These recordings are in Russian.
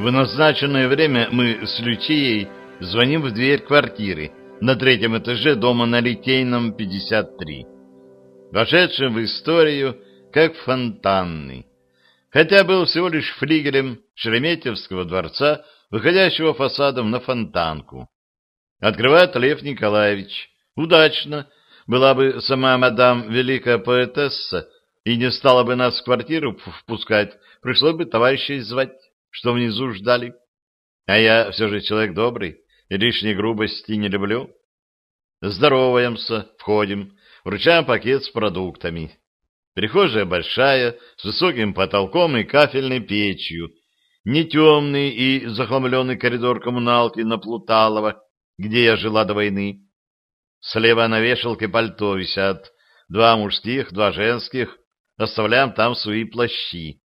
В назначенное время мы с Лючией звоним в дверь квартиры на третьем этаже дома на Литейном, 53. Вошедшим в историю как фонтанный. Хотя был всего лишь флигелем Шереметьевского дворца, выходящего фасадом на фонтанку. Открывает Лев Николаевич. Удачно. Была бы сама мадам великая поэтесса, и не стала бы нас в квартиру впускать, пришлось бы товарищей звать, что внизу ждали. А я все же человек добрый, и лишней грубости не люблю. Здороваемся, входим, вручаем пакет с продуктами. Прихожая большая, с высоким потолком и кафельной печью, не темный и захламленный коридор коммуналки на Плуталово, где я жила до войны. Слева на вешалке пальто висят, два мужских, два женских, оставляем там свои плащи.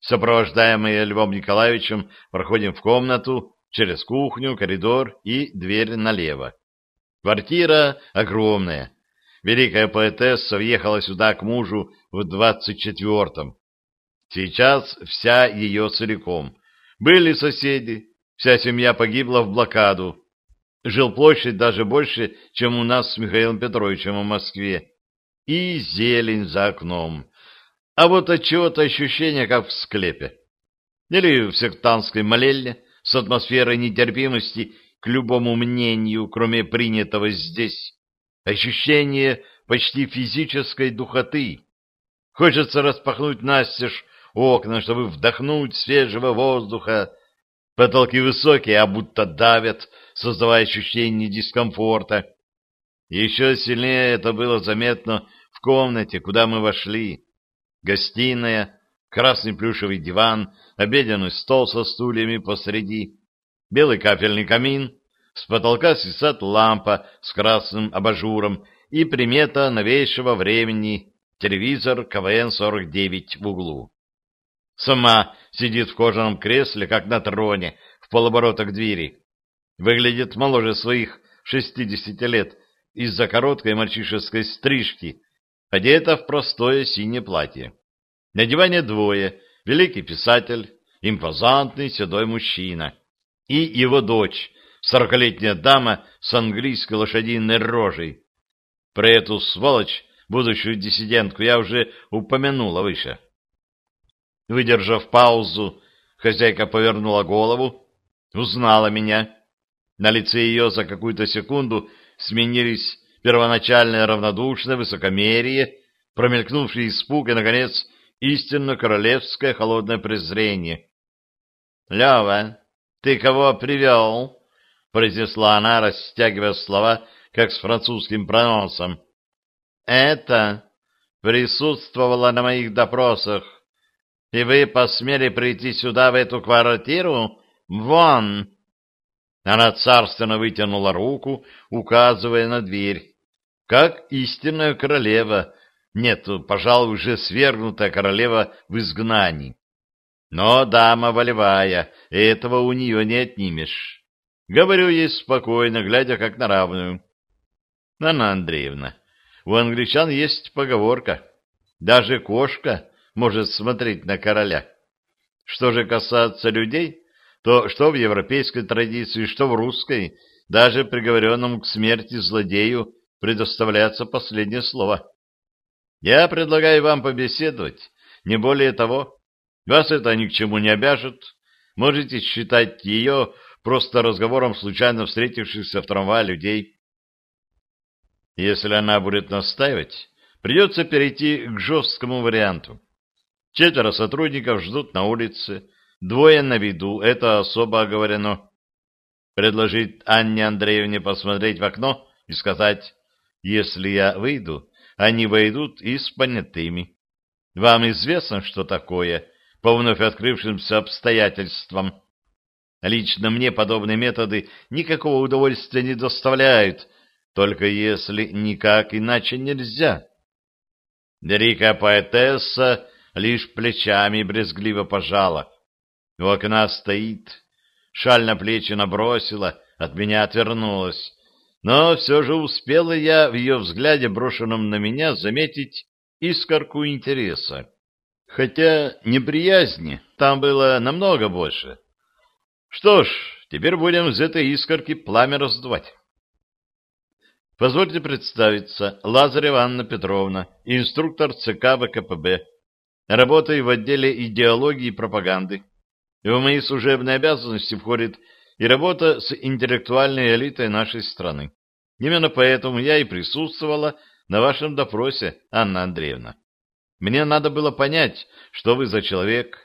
Сопровождаемые Львом Николаевичем проходим в комнату, через кухню, коридор и дверь налево. Квартира огромная. Великая поэтесса въехала сюда к мужу в двадцать четвертом. Сейчас вся ее целиком. Были соседи, вся семья погибла в блокаду. Жил площадь даже больше, чем у нас с Михаилом Петровичем в Москве. И зелень за окном. А вот от чего-то ощущение, как в склепе. Или в сектантской молельне с атмосферой нетерпимости к любому мнению, кроме принятого здесь. Ощущение почти физической духоты. Хочется распахнуть настежь окна, чтобы вдохнуть свежего воздуха. Потолки высокие, а будто давят, создавая ощущение дискомфорта. Еще сильнее это было заметно в комнате, куда мы вошли. Гостиная, красный плюшевый диван, обеденный стол со стульями посреди, белый кафельный камин, с потолка свисает лампа с красным абажуром и примета новейшего времени телевизор КВН-49 в углу. Сама сидит в кожаном кресле, как на троне, в полоборота к двери. Выглядит моложе своих шестидесяти лет из-за короткой мальчишеской стрижки, одета в простое синее платье. На диване двое, великий писатель, импозантный седой мужчина, и его дочь, сорокалетняя дама с английской лошадиной рожей. Про эту сволочь, будущую диссидентку, я уже упомянула выше. Выдержав паузу, хозяйка повернула голову, узнала меня. На лице ее за какую-то секунду сменились первоначальное равнодушное высокомерие, промелькнувший испуг и, наконец, истинно королевское холодное презрение. — Лева, ты кого привел? — произнесла она, растягивая слова, как с французским проносом. — Это присутствовало на моих допросах. И вы посмели прийти сюда, в эту квартиру? Вон! Она царственно вытянула руку, указывая на дверь. Как истинная королева, нет, пожалуй, уже свергнутая королева в изгнании. Но дама волевая, этого у нее не отнимешь. Говорю ей спокойно, глядя как на равную. Анна Андреевна, у англичан есть поговорка. Даже кошка может смотреть на короля. Что же касается людей, то что в европейской традиции, что в русской, даже приговоренному к смерти злодею предоставляется последнее слово. Я предлагаю вам побеседовать, не более того. Вас это ни к чему не обяжет. Можете считать ее просто разговором случайно встретившихся в трамвае людей. Если она будет настаивать, придется перейти к жесткому варианту. Четверо сотрудников ждут на улице, двое на виду, это особо оговорено. Предложить Анне Андреевне посмотреть в окно и сказать, если я выйду, они войдут и с понятыми. Вам известно, что такое, по вновь открывшимся обстоятельствам. Лично мне подобные методы никакого удовольствия не доставляют, только если никак иначе нельзя. Великая поэтесса лишь плечами брезгливо пожала. У окна стоит, шаль на плечи набросила, от меня отвернулась. Но все же успела я в ее взгляде, брошенном на меня, заметить искорку интереса. Хотя неприязни там было намного больше. Что ж, теперь будем из этой искорки пламя раздувать. Позвольте представиться, Лазарева Анна Петровна, инструктор ЦК ВКПБ. Работаю в отделе идеологии и пропаганды. В мои служебные обязанности входит и работа с интеллектуальной элитой нашей страны. Именно поэтому я и присутствовала на вашем допросе, Анна Андреевна. Мне надо было понять, что вы за человек,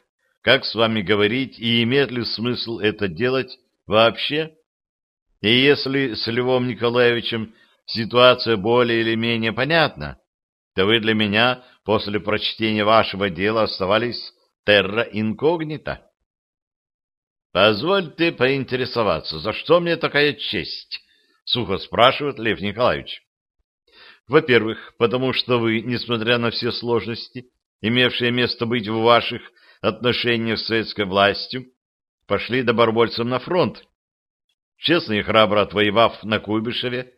как с вами говорить и имеет ли смысл это делать вообще. И если с Львом Николаевичем ситуация более или менее понятна, то вы для меня после прочтения вашего дела оставались терра инкогнита. Позвольте поинтересоваться, за что мне такая честь? Сухо спрашивает Лев Николаевич. Во-первых, потому что вы, несмотря на все сложности, имевшие место быть в ваших отношениях с советской властью, пошли добровольцем на фронт, честно и храбро отвоевав на Куйбышеве,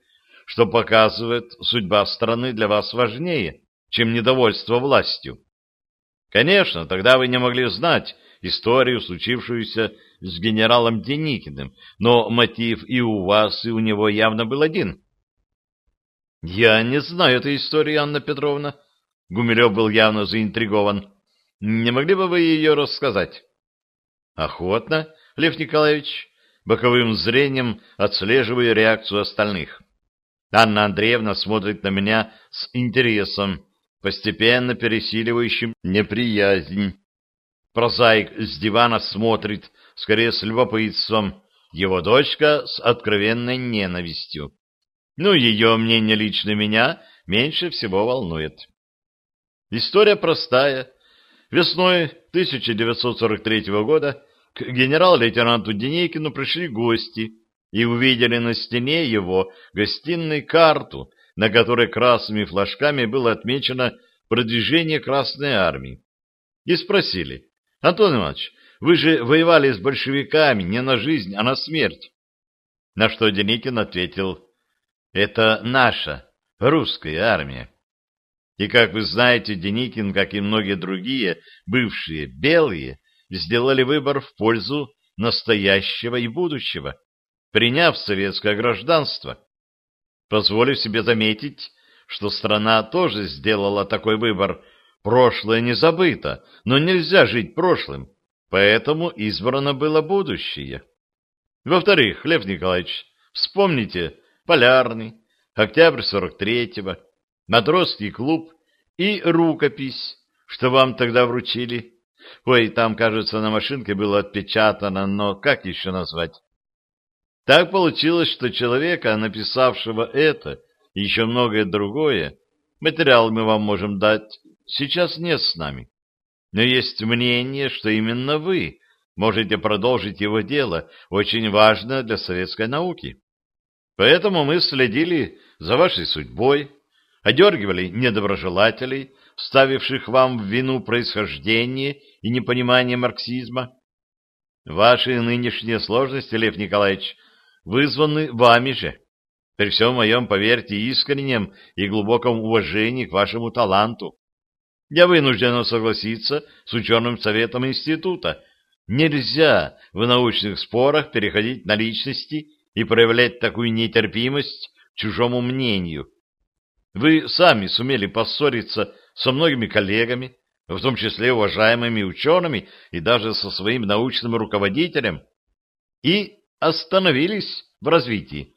что показывает, судьба страны для вас важнее, чем недовольство властью. Конечно, тогда вы не могли знать историю, случившуюся с генералом Деникиным, но мотив и у вас, и у него явно был один. — Я не знаю этой истории, Анна Петровна. Гумилев был явно заинтригован. — Не могли бы вы ее рассказать? — Охотно, Лев Николаевич. Боковым зрением отслеживаю реакцию остальных. Анна Андреевна смотрит на меня с интересом, постепенно пересиливающим неприязнь. Прозаик с дивана смотрит, скорее с любопытством, его дочка с откровенной ненавистью. Ну, ее мнение лично меня меньше всего волнует. История простая. Весной 1943 года к генерал-лейтенанту Деникину пришли гости и увидели на стене его гостиной карту, на которой красными флажками было отмечено продвижение Красной Армии. И спросили, Антон Иванович, вы же воевали с большевиками не на жизнь, а на смерть. На что Деникин ответил, это наша, русская армия. И, как вы знаете, Деникин, как и многие другие, бывшие белые, сделали выбор в пользу настоящего и будущего, приняв советское гражданство. Позволив себе заметить, что страна тоже сделала такой выбор. Прошлое не забыто, но нельзя жить прошлым, поэтому избрано было будущее. Во-вторых, Лев Николаевич, вспомните Полярный, Октябрь 43-го, Матросский клуб и рукопись, что вам тогда вручили. Ой, там, кажется, на машинке было отпечатано, но как еще назвать? Так получилось, что человека, написавшего это, и еще многое другое, материал мы вам можем дать, сейчас нет с нами. Но есть мнение, что именно вы можете продолжить его дело, очень важное для советской науки. Поэтому мы следили за вашей судьбой, одергивали недоброжелателей, ставивших вам в вину происхождение и непонимание марксизма. Ваши нынешние сложности, Лев Николаевич, вызваны вами же. При всем моем, поверьте, искреннем и глубоком уважении к вашему таланту. Я вынужден согласиться с ученым советом института. Нельзя в научных спорах переходить на личности и проявлять такую нетерпимость к чужому мнению. Вы сами сумели поссориться со многими коллегами, в том числе уважаемыми учеными и даже со своим научным руководителем, и остановились в развитии.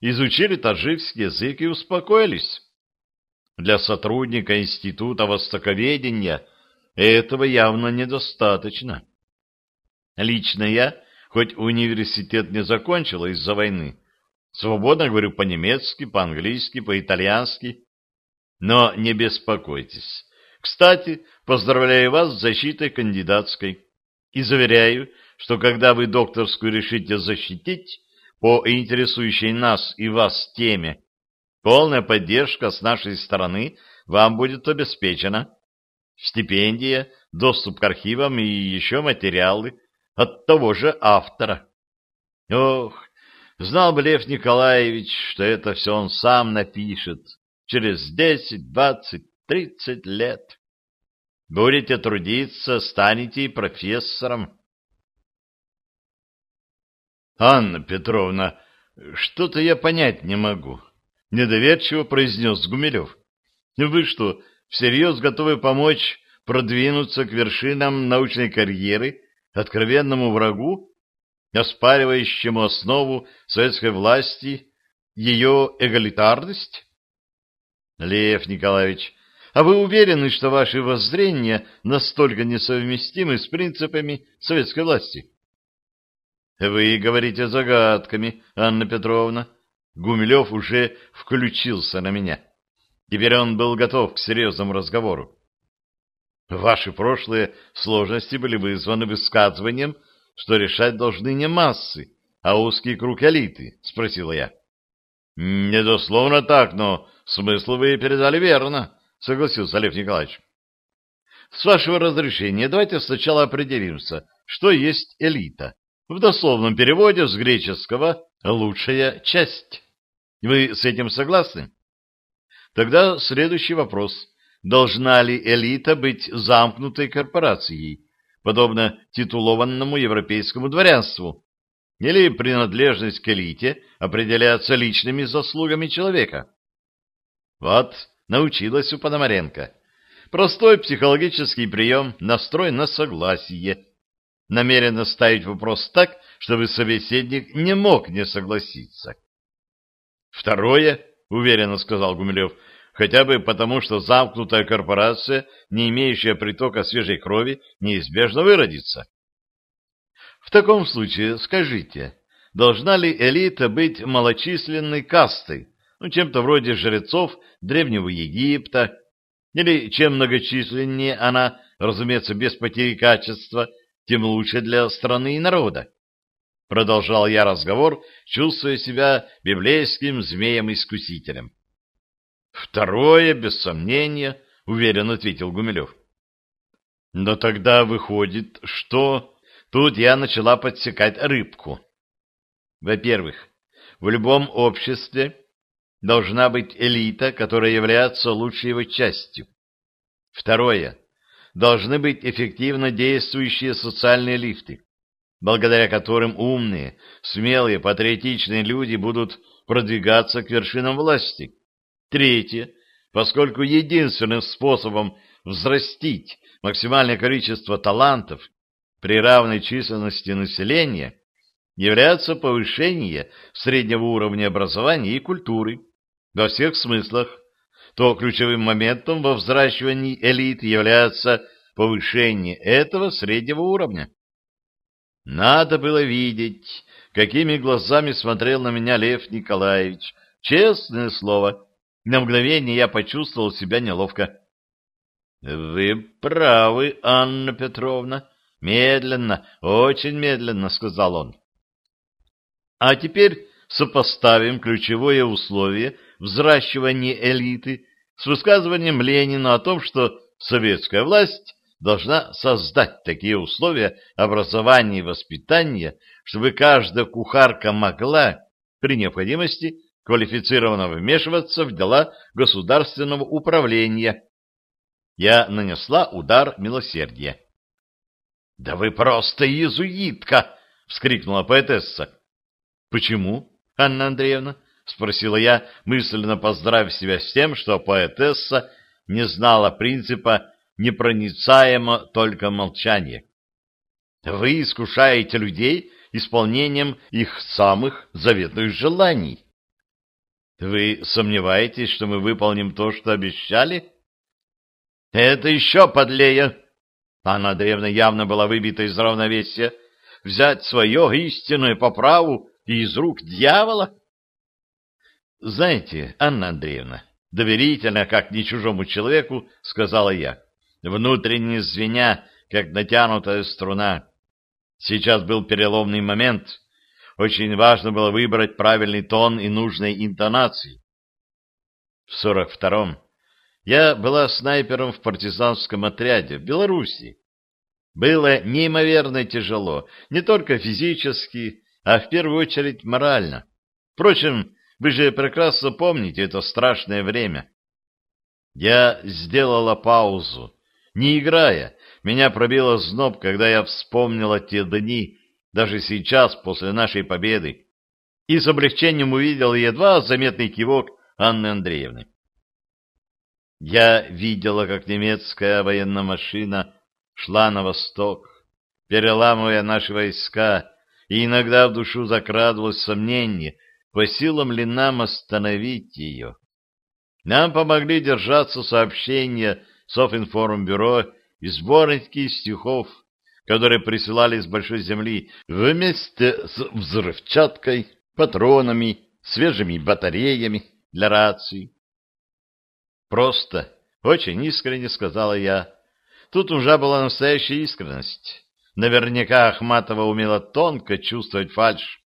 Изучили таджикский язык и успокоились. Для сотрудника Института Востоковедения этого явно недостаточно. Лично я, хоть университет не закончила из-за войны, свободно говорю по-немецки, по-английски, по-итальянски. Но не беспокойтесь. Кстати, поздравляю вас с защитой кандидатской и заверяю, что когда вы докторскую решите защитить по интересующей нас и вас теме, полная поддержка с нашей стороны вам будет обеспечена. Стипендия, доступ к архивам и еще материалы от того же автора. Ох, знал бы Лев Николаевич, что это все он сам напишет через десять, двадцать, тридцать лет. Будете трудиться, станете профессором. Анна Петровна, что-то я понять не могу, недоверчиво произнес Гумилев. Вы что, всерьез готовы помочь продвинуться к вершинам научной карьеры откровенному врагу, оспаривающему основу советской власти, ее эгалитарность? Лев Николаевич, а вы уверены, что ваши воззрения настолько несовместимы с принципами советской власти? Вы говорите загадками, Анна Петровна. Гумилев уже включился на меня. Теперь он был готов к серьезному разговору. Ваши прошлые сложности были вызваны высказыванием, что решать должны не массы, а узкий круг элиты, — спросила я. — Недословно так, но смысл вы передали верно, — согласился Олег Николаевич. — С вашего разрешения давайте сначала определимся, что есть элита. В дословном переводе с греческого «лучшая часть». Вы с этим согласны? Тогда следующий вопрос. Должна ли элита быть замкнутой корпорацией, подобно титулованному европейскому дворянству? Или принадлежность к элите определяется личными заслугами человека? Вот, научилась у Пономаренко. Простой психологический прием, настрой на согласие. Намеренно ставить вопрос так, чтобы собеседник не мог не согласиться. Второе, уверенно сказал Гумилев, хотя бы потому, что замкнутая корпорация, не имеющая притока свежей крови, неизбежно выродится. В таком случае скажите, должна ли элита быть малочисленной кастой, ну, чем-то вроде жрецов Древнего Египта, или чем многочисленнее она, разумеется, без потери качества, тем лучше для страны и народа? Продолжал я разговор, чувствуя себя библейским змеем-искусителем. Второе, без сомнения, уверенно ответил Гумилев. Но тогда выходит, что... Тут я начала подсекать рыбку. Во-первых, в любом обществе должна быть элита, которая является лучшей его частью. Второе. Должны быть эффективно действующие социальные лифты, благодаря которым умные, смелые, патриотичные люди будут продвигаться к вершинам власти. Третье. Поскольку единственным способом взрастить максимальное количество талантов при равной численности населения является повышение среднего уровня образования и культуры во всех смыслах, то ключевым моментом во взращивании элит является повышение этого среднего уровня. Надо было видеть, какими глазами смотрел на меня Лев Николаевич. Честное слово, на мгновение я почувствовал себя неловко. — Вы правы, Анна Петровна. Медленно, очень медленно, — сказал он. — А теперь сопоставим ключевое условие взращивания элиты с высказыванием Ленина о том, что советская власть должна создать такие условия образования и воспитания, чтобы каждая кухарка могла при необходимости квалифицированно вмешиваться в дела государственного управления. Я нанесла удар милосердия. — Да вы просто иезуитка! — вскрикнула поэтесса. — Почему, Анна Андреевна? — спросила я, мысленно поздравив себя с тем, что поэтесса не знала принципа «непроницаемо только молчание». Вы искушаете людей исполнением их самых заветных желаний. Вы сомневаетесь, что мы выполним то, что обещали? Это еще подлее. Анна Андреевна явно была выбита из равновесия. Взять свое истинное по праву из рук дьявола? Знаете, Анна Андреевна, доверительно, как ни чужому человеку, сказала я, внутренне звеня, как натянутая струна. Сейчас был переломный момент — очень важно было выбрать правильный тон и нужной интонации. В сорок втором я была снайпером в партизанском отряде в Белоруссии. Было неимоверно тяжело, не только физически, а в первую очередь морально. Впрочем, вы же прекрасно помните это страшное время. Я сделала паузу. Не играя, меня пробило зноб, когда я вспомнила те дни, даже сейчас, после нашей победы, и с облегчением увидел едва заметный кивок Анны Андреевны. Я видела, как немецкая военная машина шла на восток, переламывая наши войска, и иногда в душу закрадывалось сомнение, по силам ли нам остановить ее. Нам помогли держаться сообщения Софинформбюро и сборники стихов, которые присылали с большой земли вместе с взрывчаткой, патронами, свежими батареями для раций. Просто, очень искренне сказала я. Тут уже была настоящая искренность. Наверняка Ахматова умела тонко чувствовать фальшь.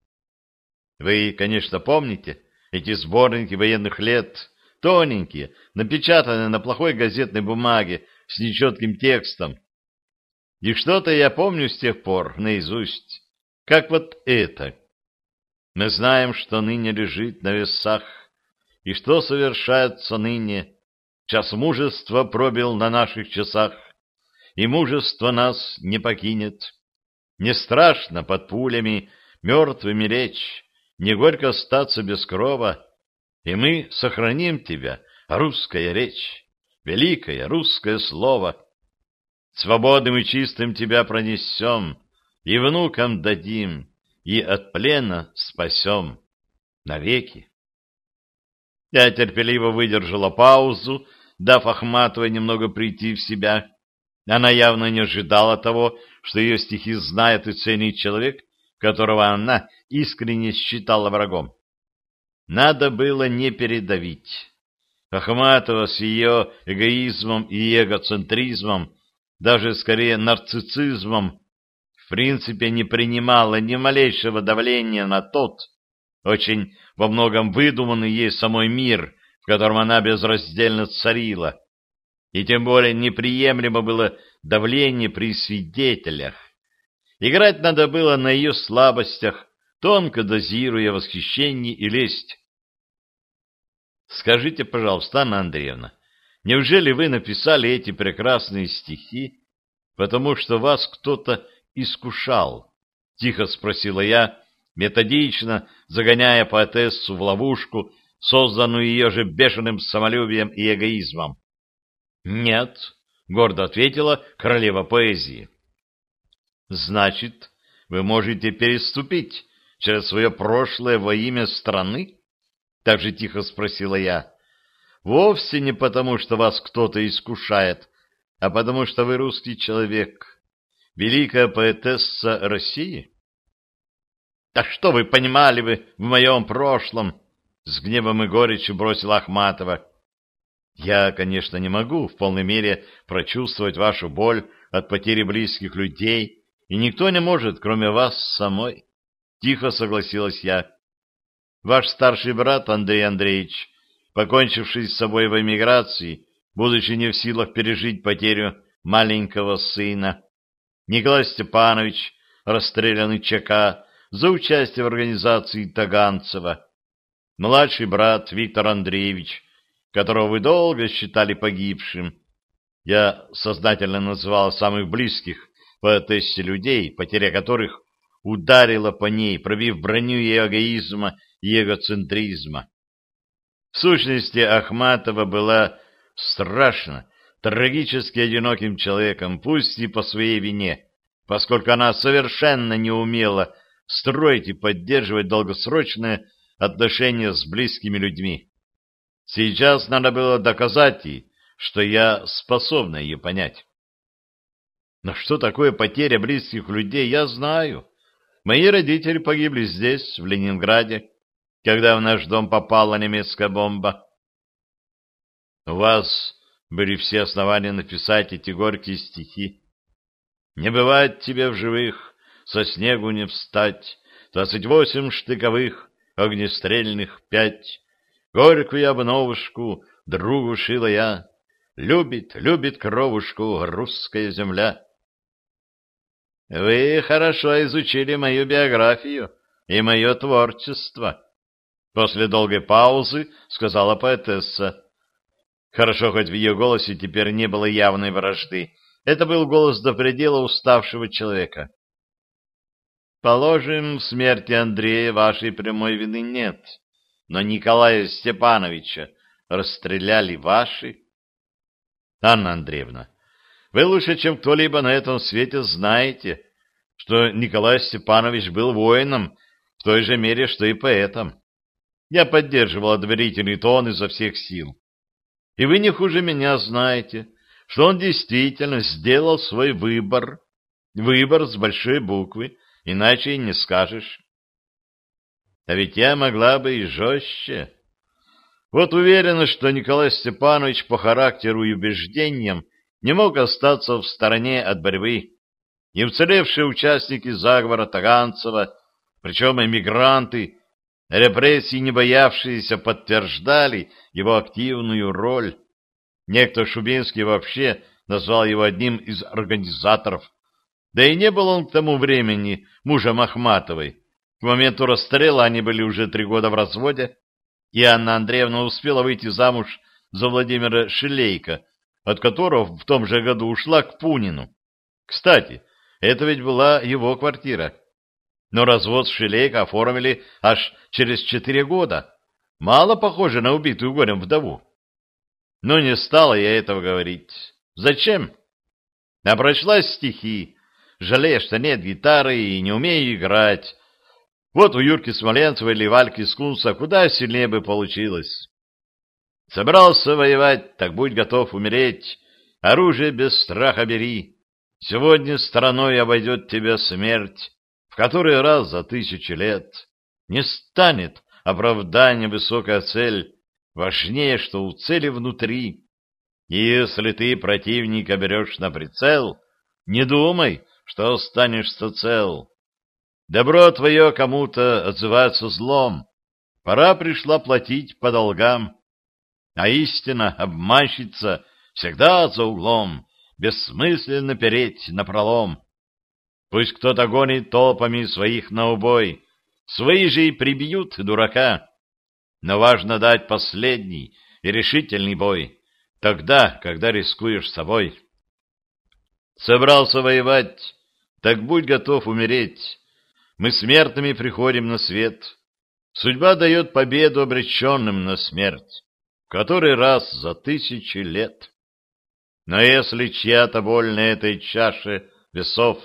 Вы, конечно, помните эти сборники военных лет, тоненькие, напечатанные на плохой газетной бумаге с нечетким текстом. И что-то я помню с тех пор наизусть, как вот это. Мы знаем, что ныне лежит на весах, и что совершается ныне. Час мужества пробил на наших часах, и мужество нас не покинет. Не страшно под пулями мертвыми лечь, не горько остаться без крова, и мы сохраним тебя, русская речь, великое русское слово. Свободным и чистым тебя пронесем, и внукам дадим, и от плена спасем навеки. Я терпеливо выдержала паузу, дав Ахматовой немного прийти в себя. Она явно не ожидала того, что ее стихи знает и ценит человек, которого она искренне считала врагом. Надо было не передавить. Ахматова с ее эгоизмом и эгоцентризмом, даже скорее нарциссизмом, в принципе не принимала ни малейшего давления на тот, очень во многом выдуманный ей самой мир, в котором она безраздельно царила. И тем более неприемлемо было давление при свидетелях. Играть надо было на ее слабостях, тонко дозируя восхищение и лесть. Скажите, пожалуйста, Анна Андреевна, неужели вы написали эти прекрасные стихи, потому что вас кто-то искушал? Тихо спросила я, методично загоняя поэтессу в ловушку, созданную ее же бешеным самолюбием и эгоизмом. «Нет», — гордо ответила королева поэзии. «Значит, вы можете переступить через свое прошлое во имя страны?» Так же тихо спросила я. «Вовсе не потому, что вас кто-то искушает, а потому, что вы русский человек, великая поэтесса России?» «Да что вы понимали бы в моем прошлом?» С гневом и горечью бросила Ахматова. «Я, конечно, не могу в полной мере прочувствовать вашу боль от потери близких людей, и никто не может, кроме вас самой. Тихо согласилась я. Ваш старший брат Андрей Андреевич, покончивший с собой в эмиграции, будучи не в силах пережить потерю маленького сына, Николай Степанович, расстрелянный ЧК, за участие в организации Таганцева, младший брат Виктор Андреевич, которого вы долго считали погибшим. Я сознательно называл самых близких поэтессе людей, потеря которых ударила по ней, пробив броню ее эгоизма и эгоцентризма. В сущности, Ахматова была страшно, трагически одиноким человеком, пусть и по своей вине, поскольку она совершенно не умела строить и поддерживать долгосрочные отношения с близкими людьми. Сейчас надо было доказать ей, что я способна ее понять. Но что такое потеря близких людей, я знаю. Мои родители погибли здесь, в Ленинграде, когда в наш дом попала немецкая бомба. У вас были все основания написать эти горькие стихи. Не бывает тебе в живых, со снегу не встать, двадцать восемь штыковых, огнестрельных пять. Горькую обновушку другу шила я, любит, любит кровушку русская земля. Вы хорошо изучили мою биографию и мое творчество. После долгой паузы сказала поэтесса. Хорошо, хоть в ее голосе теперь не было явной вражды. Это был голос до предела уставшего человека. Положим, в смерти Андрея вашей прямой вины нет, но Николая Степановича расстреляли ваши. Анна Андреевна, вы лучше, чем кто-либо на этом свете знаете, что Николай Степанович был воином в той же мере, что и поэтом. Я поддерживал одобрительный тон изо всех сил. И вы не хуже меня знаете, что он действительно сделал свой выбор, выбор с большой буквы, иначе и не скажешь. А ведь я могла бы и жестче. Вот уверена, что Николай Степанович по характеру и убеждениям не мог остаться в стороне от борьбы. И уцелевшие участники заговора Таганцева, причем эмигранты, репрессии не боявшиеся, подтверждали его активную роль. Некто Шубинский вообще назвал его одним из организаторов. Да и не был он к тому времени мужем Ахматовой. К моменту расстрела они были уже три года в разводе, и Анна Андреевна успела выйти замуж за Владимира Шилейка, от которого в том же году ушла к Пунину. Кстати, это ведь была его квартира. Но развод с Шилейко оформили аж через четыре года. Мало похоже на убитую горем вдову. Но не стала я этого говорить. Зачем? А прочла стихи, жалея, что нет гитары и не умею играть. Вот у Юрки Смоленцева или Вальки Скунса куда сильнее бы получилось. Собрался воевать, так будь готов умереть. Оружие без страха бери. Сегодня стороной обойдет тебя смерть, в который раз за тысячи лет. Не станет оправдания высокая цель, Важнее, что у цели внутри. И если ты противника берешь на прицел, не думай, что останешься цел. Добро твое кому-то отзывается злом. Пора пришла платить по долгам. А истина, обманщица, всегда за углом, бессмысленно переть напролом. Пусть кто-то гонит толпами своих на убой, свои же и прибьют дурака но важно дать последний и решительный бой, тогда, когда рискуешь собой. Собрался воевать, так будь готов умереть. Мы смертными приходим на свет. Судьба дает победу обреченным на смерть, который раз за тысячи лет. Но если чья-то боль на этой чаше весов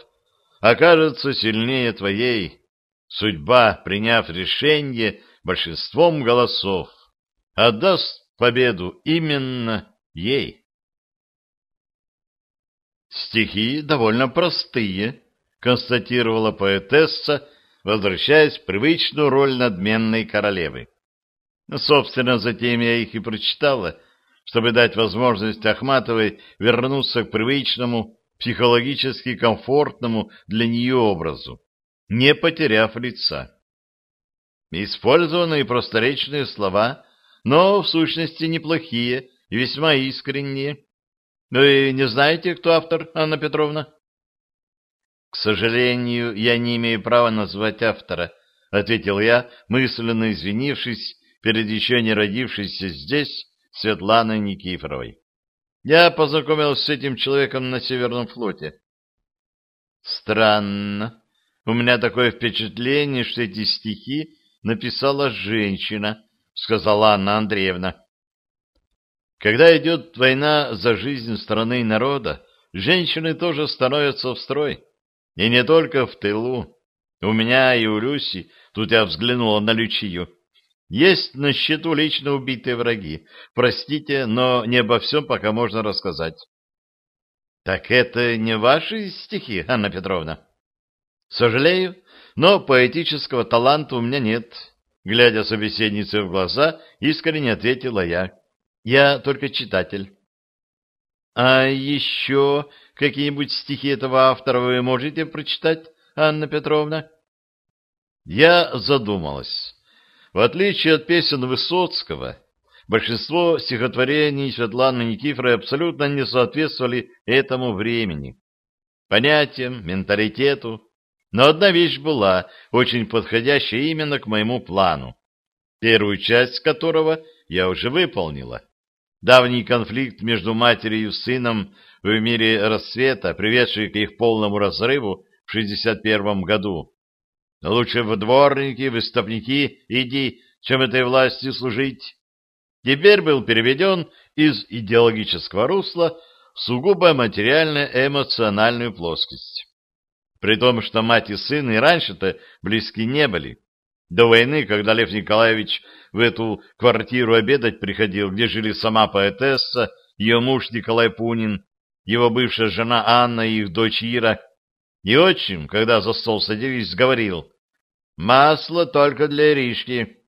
окажется сильнее твоей, судьба, приняв решение, большинством голосов отдаст победу именно ей. Стихи довольно простые, констатировала поэтесса, возвращаясь в привычную роль надменной королевы. Собственно, затем я их и прочитала, чтобы дать возможность Ахматовой вернуться к привычному, психологически комфортному для нее образу, не потеряв лица. Использованные просторечные слова, но в сущности неплохие и весьма искренние. Вы не знаете, кто автор, Анна Петровна? К сожалению, я не имею права назвать автора, ответил я, мысленно извинившись перед еще не родившейся здесь Светланой Никифоровой. Я познакомился с этим человеком на Северном флоте. Странно. У меня такое впечатление, что эти стихи написала женщина, сказала Анна Андреевна. Когда идет война за жизнь страны и народа, женщины тоже становятся в строй. И не только в тылу. У меня и у Люси, тут я взглянула на Лючию, есть на счету лично убитые враги. Простите, но не обо всем пока можно рассказать. — Так это не ваши стихи, Анна Петровна? — Сожалею, но поэтического таланта у меня нет. Глядя собеседнице в глаза, искренне ответила я. Я только читатель. А еще какие-нибудь стихи этого автора вы можете прочитать, Анна Петровна? Я задумалась. В отличие от песен Высоцкого, большинство стихотворений Светланы Никифоровой абсолютно не соответствовали этому времени, понятиям, менталитету, но одна вещь была очень подходящая именно к моему плану, первую часть которого я уже выполнила. Давний конфликт между матерью и сыном в мире рассвета, приведший к их полному разрыву в 61 году, Лучше в дворники, в истопники иди, чем этой власти служить. Теперь был переведен из идеологического русла в сугубо материально-эмоциональную плоскость. При том, что мать и сын и раньше-то близки не были. До войны, когда Лев Николаевич в эту квартиру обедать приходил, где жили сама поэтесса, ее муж Николай Пунин, его бывшая жена Анна и их дочь Ира, и отчим, когда за стол садились, говорил «Масло только для Иришки».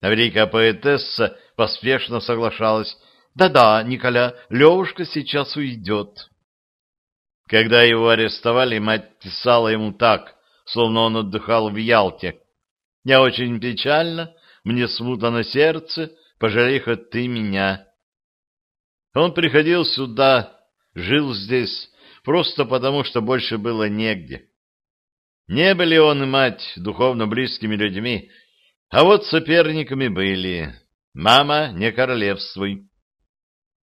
А великая поэтесса поспешно соглашалась «Да-да, Николя, Левушка сейчас уйдет». Когда его арестовали, мать писала ему так, словно он отдыхал в Ялте. «Я очень печально, мне смута на сердце, пожалей хоть ты меня». Он приходил сюда, жил здесь, просто потому, что больше было негде. Не были он и мать духовно близкими людьми, а вот соперниками были. Мама, не королевствуй.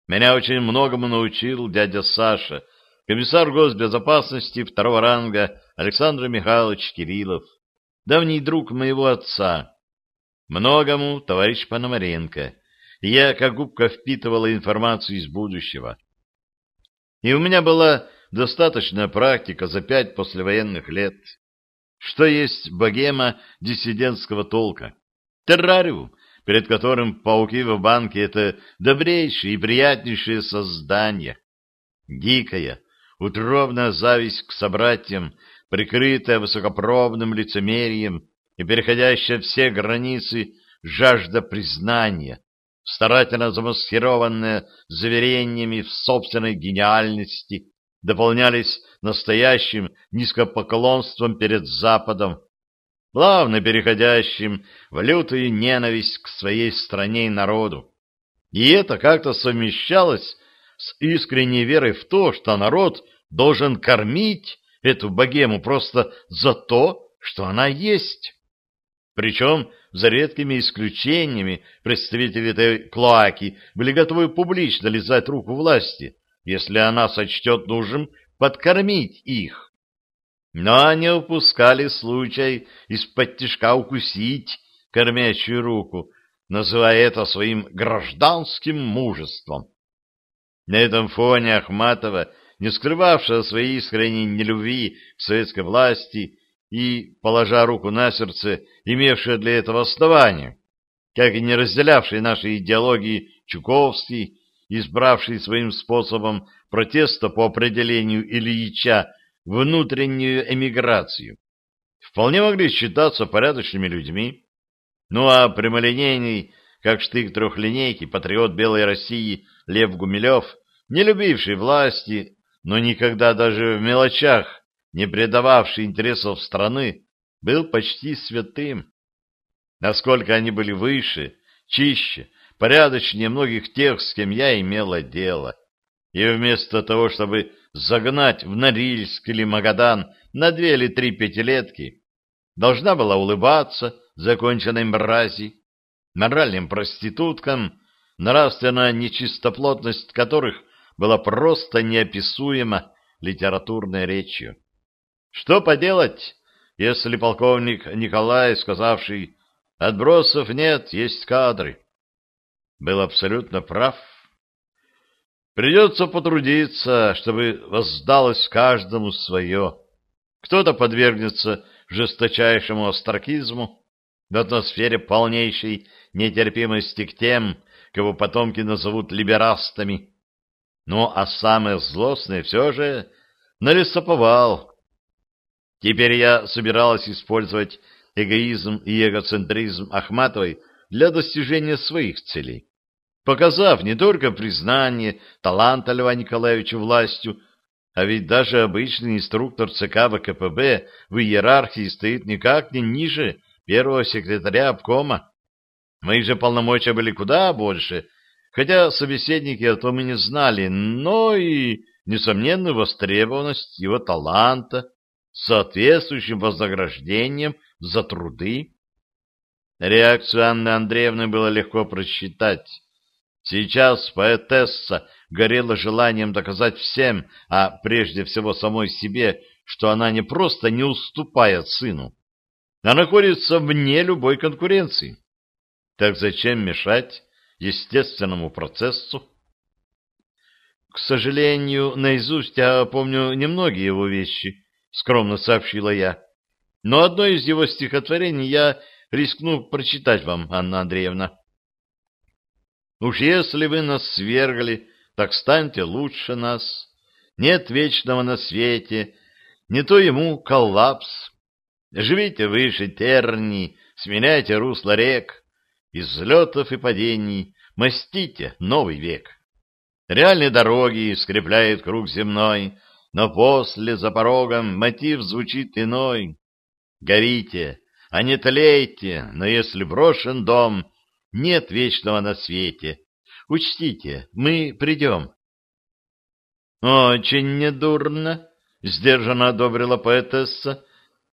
Меня очень многому научил дядя Саша, комиссар госбезопасности второго ранга Александр Михайлович Кириллов, давний друг моего отца. Многому товарищ Пономаренко. Я как губка впитывала информацию из будущего. И у меня была достаточная практика за пять послевоенных лет. Что есть богема диссидентского толка? Террариум, перед которым пауки в банке — это добрейшие и приятнейшие создания. Дикая, утробная зависть к собратьям, прикрытая высокопробным лицемерием и переходящая все границы жажда признания, старательно замаскированная заверениями в собственной гениальности, дополнялись настоящим низкопоклонством перед Западом, плавно переходящим в лютую ненависть к своей стране и народу. И это как-то совмещалось с искренней верой в то, что народ должен кормить эту богему просто за то, что она есть. Причем, за редкими исключениями, представители этой клоаки были готовы публично лизать руку власти, если она сочтет нужным подкормить их. Но они упускали случай из-под тишка укусить кормящую руку, называя это своим гражданским мужеством. На этом фоне Ахматова, не скрывавшая своей искренней нелюбви к советской власти и, положа руку на сердце, имевшая для этого основание, как и не разделявший нашей идеологии Чуковский, избравший своим способом протеста по определению Ильича внутреннюю эмиграцию, вполне могли считаться порядочными людьми. Ну а прямолинейный, как штык трехлинейки, патриот Белой России Лев Гумилев не любивший власти, но никогда даже в мелочах не предававший интересов страны, был почти святым. Насколько они были выше, чище, порядочнее многих тех, с кем я имела дело. И вместо того, чтобы загнать в Норильск или Магадан на две или три пятилетки, должна была улыбаться законченной мрази, моральным проституткам, нравственная нечистоплотность которых была просто неописуема литературной речью. Что поделать, если полковник Николай, сказавший «отбросов нет, есть кадры», был абсолютно прав? Придется потрудиться, чтобы воздалось каждому свое. Кто-то подвергнется жесточайшему остракизму в атмосфере полнейшей нетерпимости к тем, кого потомки назовут либерастами, ну, а самое злостное все же нарисовал. Теперь я собиралась использовать эгоизм и эгоцентризм Ахматовой для достижения своих целей, показав не только признание таланта Льва Николаевича властью, а ведь даже обычный инструктор ЦК ВКПБ в иерархии стоит никак не ниже первого секретаря обкома. Мои же полномочия были куда больше — хотя собеседники о том и не знали, но и несомненную востребованность его таланта с соответствующим вознаграждением за труды. Реакцию Анны Андреевны было легко просчитать. Сейчас поэтесса горела желанием доказать всем, а прежде всего самой себе, что она не просто не уступает сыну, а находится вне любой конкуренции. Так зачем мешать естественному процессу? К сожалению, наизусть я помню немногие его вещи, скромно сообщила я. Но одно из его стихотворений я рискну прочитать вам, Анна Андреевна. Уж если вы нас свергли, так станьте лучше нас. Нет вечного на свете, не то ему коллапс. Живите выше терний, сменяйте русло рек, из взлетов и падений мастите новый век. Реальные дороги скрепляют круг земной, но после за порогом мотив звучит иной. Горите, а не тлейте, но если брошен дом, нет вечного на свете. Учтите, мы придем. Очень недурно, сдержанно одобрила поэтесса.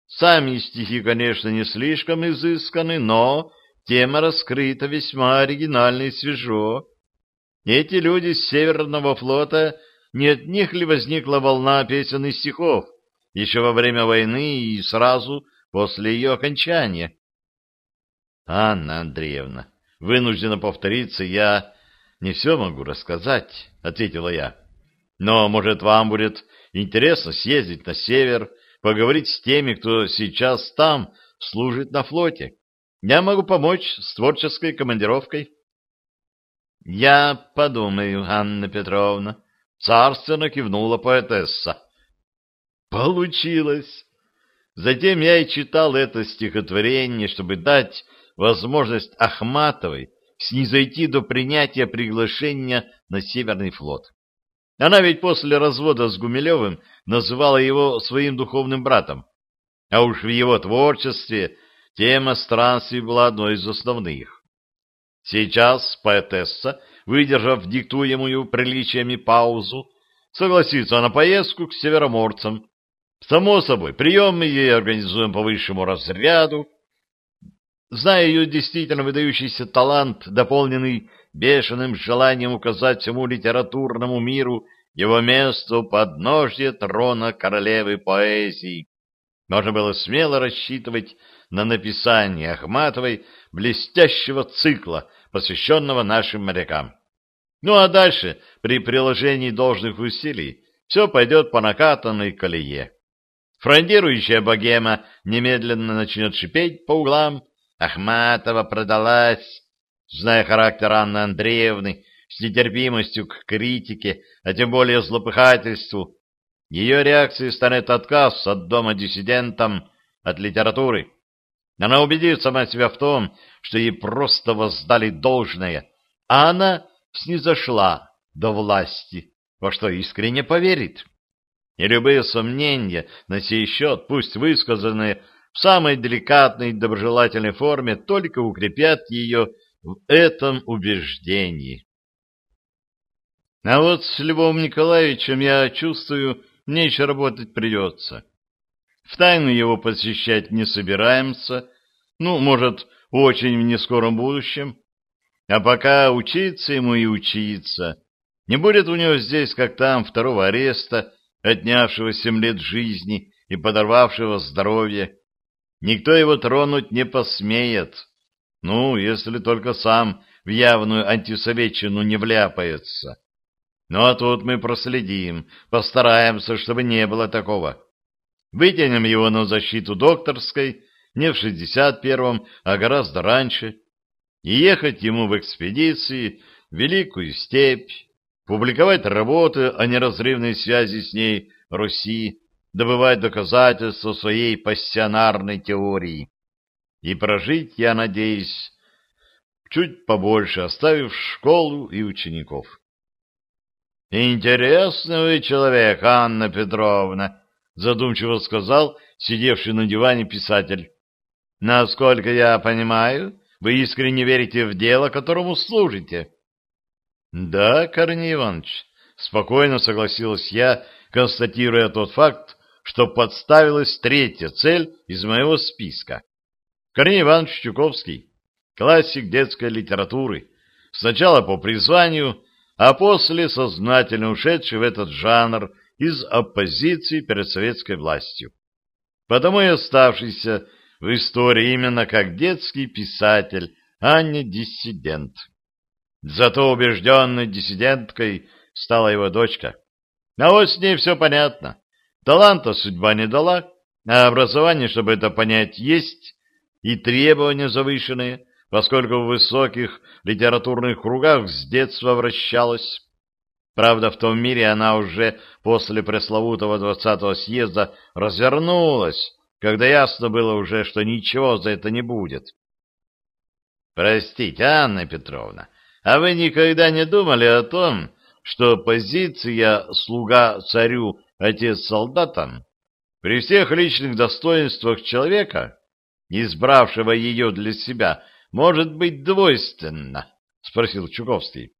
Сами стихи, конечно, не слишком изысканы, но тема раскрыта весьма оригинально и свежо. Эти люди с Северного флота, не от них ли возникла волна песен и стихов, еще во время войны и сразу после ее окончания? Анна Андреевна, вынуждена повториться, я не все могу рассказать, — ответила я. Но, может, вам будет интересно съездить на север, поговорить с теми, кто сейчас там служит на флоте. Я могу помочь с творческой командировкой. Я подумаю, Анна Петровна. Царственно кивнула поэтесса. Получилось. Затем я и читал это стихотворение, чтобы дать возможность Ахматовой снизойти до принятия приглашения на Северный флот. Она ведь после развода с Гумилевым называла его своим духовным братом, а уж в его творчестве тема странствий была одной из основных. Сейчас поэтесса, выдержав диктуемую приличиями паузу, согласится на поездку к североморцам. Само собой, прием мы ей организуем по высшему разряду, Зная ее действительно выдающийся талант, дополненный бешеным желанием указать всему литературному миру его место у подножья трона королевы поэзии, можно было смело рассчитывать на написание Ахматовой блестящего цикла, посвященного нашим морякам. Ну а дальше, при приложении должных усилий, все пойдет по накатанной колее. Фрондирующая богема немедленно начнет шипеть по углам, Ахматова продалась, зная характер Анны Андреевны, с нетерпимостью к критике, а тем более злопыхательству. Ее реакцией станет отказ от дома диссидентам от литературы. Она убедит сама себя в том, что ей просто воздали должное, а она снизошла до власти, во что искренне поверит. И любые сомнения на сей счет, пусть высказанные в самой деликатной и доброжелательной форме только укрепят ее в этом убеждении. А вот с Львом Николаевичем, я чувствую, мне еще работать придется. В тайну его посещать не собираемся, ну, может, очень в нескором будущем. А пока учиться ему и учиться. Не будет у него здесь, как там, второго ареста, отнявшего семь лет жизни и подорвавшего здоровье, Никто его тронуть не посмеет. Ну, если только сам в явную антисоветчину не вляпается. Ну, а тут мы проследим, постараемся, чтобы не было такого. Вытянем его на защиту докторской не в шестьдесят первом, а гораздо раньше, и ехать ему в экспедиции в Великую Степь, публиковать работы о неразрывной связи с ней Руси, добывать доказательства своей пассионарной теории. И прожить, я надеюсь, чуть побольше, оставив школу и учеников. «Интересный вы человек, Анна Петровна», — задумчиво сказал сидевший на диване писатель. «Насколько я понимаю, вы искренне верите в дело, которому служите». «Да, Корней Иванович», — спокойно согласилась я, констатируя тот факт, что подставилась третья цель из моего списка. Корней Иванович Чуковский, классик детской литературы, сначала по призванию, а после сознательно ушедший в этот жанр из оппозиции перед советской властью. Потому и оставшийся в истории именно как детский писатель, а не диссидент. Зато убежденной диссиденткой стала его дочка. А вот с ней все понятно. Таланта судьба не дала, а образование, чтобы это понять, есть, и требования завышенные, поскольку в высоких литературных кругах с детства вращалась. Правда, в том мире она уже после пресловутого двадцатого съезда развернулась, когда ясно было уже, что ничего за это не будет. Простите, Анна Петровна, а вы никогда не думали о том, что позиция «слуга царю, отец солдатам» при всех личных достоинствах человека, избравшего ее для себя, может быть двойственна? — спросил Чуковский.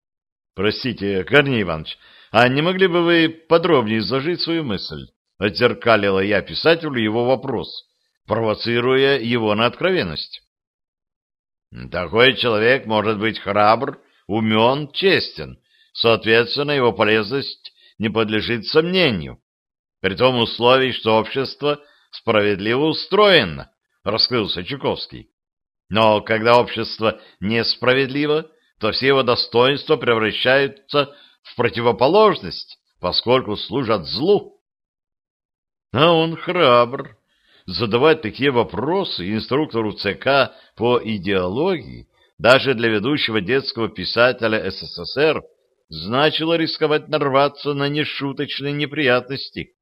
— Простите, Корней Иванович, а не могли бы вы подробнее изложить свою мысль? — отзеркалила я писателю его вопрос, провоцируя его на откровенность. Такой человек может быть храбр, умен, честен. Соответственно, его полезность не подлежит сомнению. При том условии, что общество справедливо устроено, раскрылся Чуковский. Но когда общество несправедливо, то все его достоинства превращаются в противоположность, поскольку служат злу. А он храбр, задавать такие вопросы инструктору ЦК по идеологии даже для ведущего детского писателя СССР значило рисковать нарваться на нешуточные неприятности,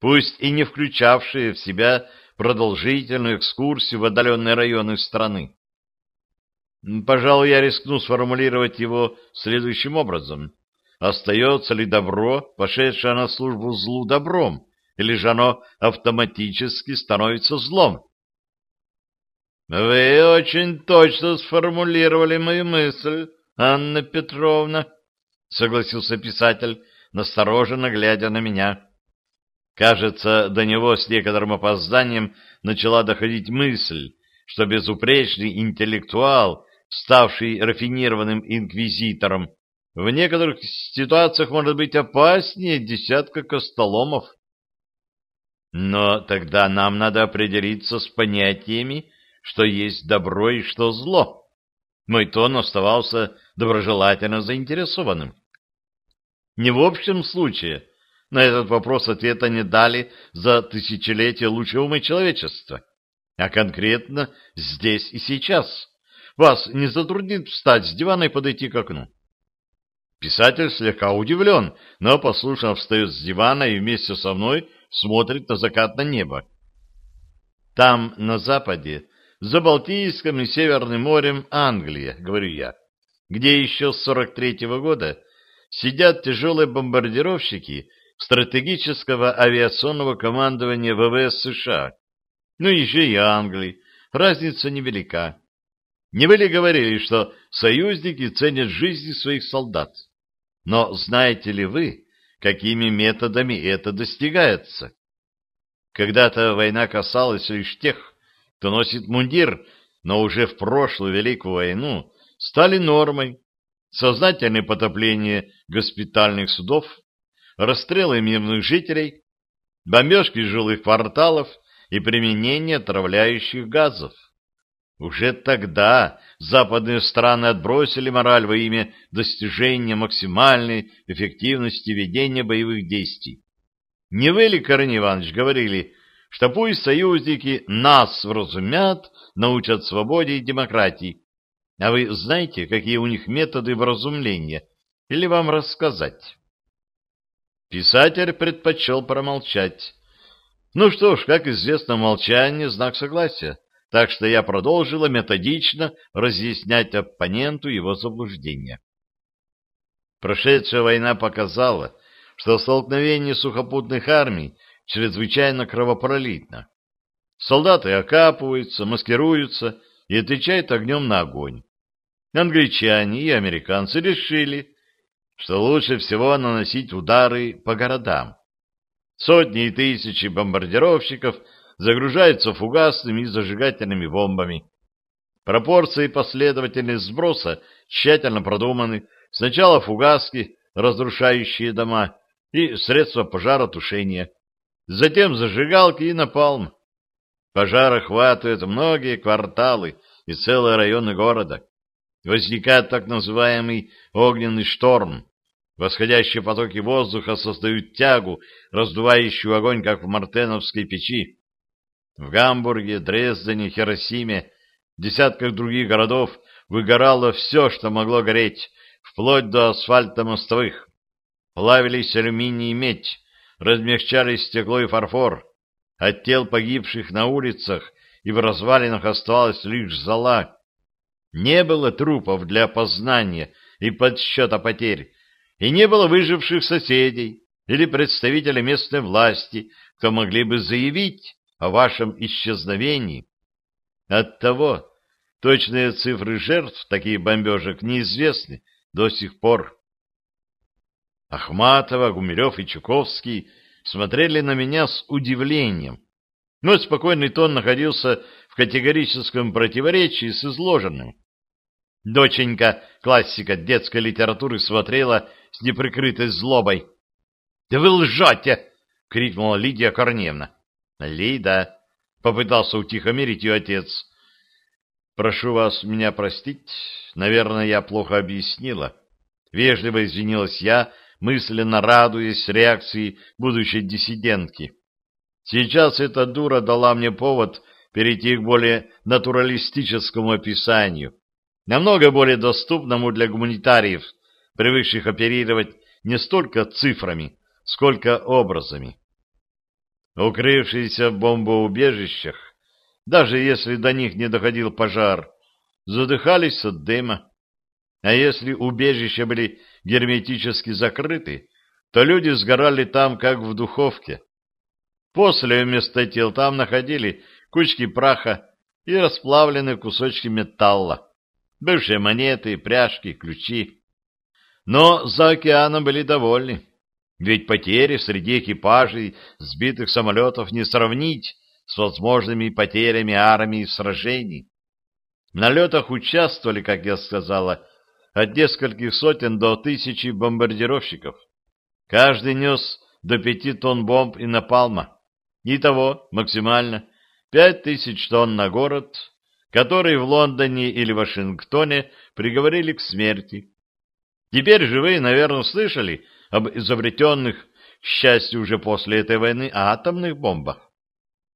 пусть и не включавшие в себя продолжительную экскурсию в отдаленные районы страны. Пожалуй, я рискну сформулировать его следующим образом. Остается ли добро, пошедшее на службу злу добром, или же оно автоматически становится злом? Вы очень точно сформулировали мою мысль, Анна Петровна, согласился писатель, настороженно глядя на меня. Кажется, до него с некоторым опозданием начала доходить мысль, что безупречный интеллектуал, ставший рафинированным инквизитором, в некоторых ситуациях может быть опаснее десятка костоломов. Но тогда нам надо определиться с понятиями, что есть добро и что зло. Мой тон оставался доброжелательно заинтересованным. Не в общем случае на этот вопрос ответа не дали за тысячелетия лучшего умы человечества, а конкретно здесь и сейчас. Вас не затруднит встать с дивана и подойти к окну. Писатель слегка удивлен, но послушно встает с дивана и вместе со мной смотрит на закат небо. Там, на западе, за Балтийским и Северным морем Англия, говорю я, где еще с 43-го года сидят тяжелые бомбардировщики стратегического авиационного командования ВВС США. Ну, еще и Англии. Разница невелика. Не вы ли говорили, что союзники ценят жизни своих солдат? Но знаете ли вы, какими методами это достигается. Когда-то война касалась лишь тех, кто носит мундир, но уже в прошлую Великую войну стали нормой сознательное потопление госпитальных судов, расстрелы мирных жителей, бомбежки жилых кварталов и применение отравляющих газов. Уже тогда западные страны отбросили мораль во имя достижения максимальной эффективности ведения боевых действий. Не вы ли, Корней Иванович, говорили, что пусть союзники нас вразумят, научат свободе и демократии, а вы знаете, какие у них методы вразумления, или вам рассказать? Писатель предпочел промолчать. Ну что ж, как известно, молчание — знак согласия так что я продолжила методично разъяснять оппоненту его заблуждения. Прошедшая война показала, что столкновение сухопутных армий чрезвычайно кровопролитно. Солдаты окапываются, маскируются и отвечают огнем на огонь. Англичане и американцы решили, что лучше всего наносить удары по городам. Сотни и тысячи бомбардировщиков – загружаются фугасными и зажигательными бомбами. Пропорции и последовательность сброса тщательно продуманы. Сначала фугаски, разрушающие дома, и средства пожаротушения. Затем зажигалки и напалм. Пожар охватывает многие кварталы и целые районы города. Возникает так называемый огненный шторм. Восходящие потоки воздуха создают тягу, раздувающую огонь, как в мартеновской печи. В Гамбурге, Дрездене, Хиросиме, десятках других городов выгорало все, что могло гореть, вплоть до асфальта мостовых. Плавились алюминий и медь, размягчались стекло и фарфор. От тел погибших на улицах и в развалинах оставалась лишь зола. Не было трупов для опознания и подсчета потерь, и не было выживших соседей или представителей местной власти, кто могли бы заявить о вашем исчезновении. Оттого точные цифры жертв таких бомбежек неизвестны до сих пор. Ахматова, Гумилев и Чуковский смотрели на меня с удивлением, но спокойный тон находился в категорическом противоречии с изложенным. Доченька, классика детской литературы, смотрела с неприкрытой злобой. — Да вы лжете! — крикнула Лидия Корневна. — Лида! — попытался утихомирить ее отец. — Прошу вас меня простить. Наверное, я плохо объяснила. Вежливо извинилась я, мысленно радуясь реакции будущей диссидентки. Сейчас эта дура дала мне повод перейти к более натуралистическому описанию, намного более доступному для гуманитариев, привыкших оперировать не столько цифрами, сколько образами. Укрывшиеся в бомбоубежищах, даже если до них не доходил пожар, задыхались от дыма. А если убежища были герметически закрыты, то люди сгорали там, как в духовке. После вместо тел там находили кучки праха и расплавленные кусочки металла, бывшие монеты, пряжки, ключи. Но за океаном были довольны, ведь потери среди экипажей сбитых самолетов не сравнить с возможными потерями армии в сражении. В налетах участвовали, как я сказала, от нескольких сотен до тысячи бомбардировщиков. Каждый нес до пяти тонн бомб и напалма. Итого максимально пять тысяч тонн на город, который в Лондоне или Вашингтоне приговорили к смерти. Теперь живые, наверное, слышали об изобретенных, к счастью, уже после этой войны, атомных бомбах.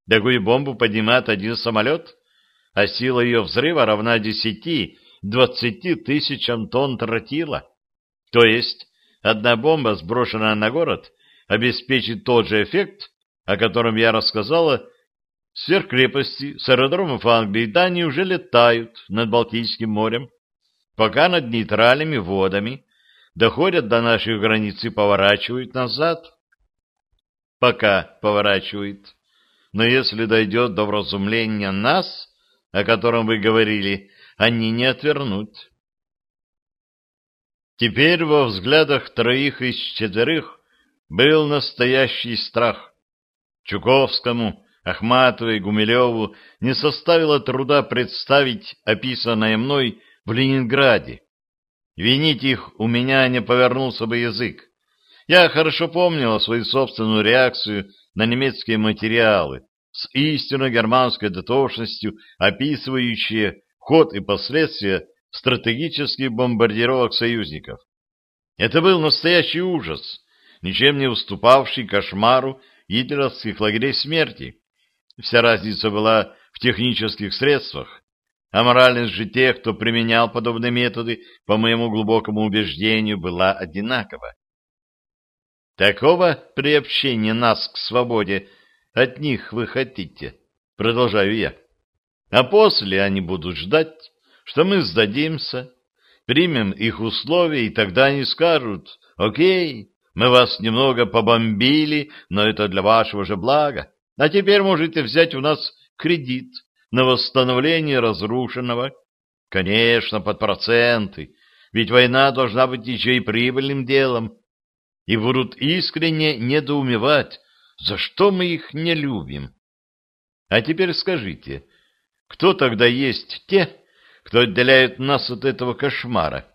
Такую бомбу поднимает один самолет, а сила ее взрыва равна десяти двадцати тысячам тонн тротила. То есть одна бомба, сброшенная на город, обеспечит тот же эффект, о котором я рассказала, сверхкрепости с аэродромов Англии и Дании уже летают над Балтийским морем, пока над нейтральными водами доходят до наших границ и поворачивают назад. Пока поворачивают. Но если дойдет до вразумления нас, о котором вы говорили, они не отвернут. Теперь во взглядах троих из четверых был настоящий страх. Чуковскому, Ахматову и Гумилеву не составило труда представить описанное мной в Ленинграде. Винить их у меня не повернулся бы язык. Я хорошо помнил свою собственную реакцию на немецкие материалы, с истинно германской дотошностью описывающие ход и последствия стратегических бомбардировок союзников. Это был настоящий ужас, ничем не уступавший кошмару гитлеровских лагерей смерти. Вся разница была в технических средствах, а моральность же тех, кто применял подобные методы, по моему глубокому убеждению, была одинакова. Такого приобщения нас к свободе от них вы хотите, продолжаю я. А после они будут ждать, что мы сдадимся, примем их условия, и тогда они скажут, окей, мы вас немного побомбили, но это для вашего же блага, а теперь можете взять у нас кредит на восстановление разрушенного. Конечно, под проценты, ведь война должна быть еще и прибыльным делом. И будут искренне недоумевать, за что мы их не любим. А теперь скажите, кто тогда есть те, кто отделяет нас от этого кошмара?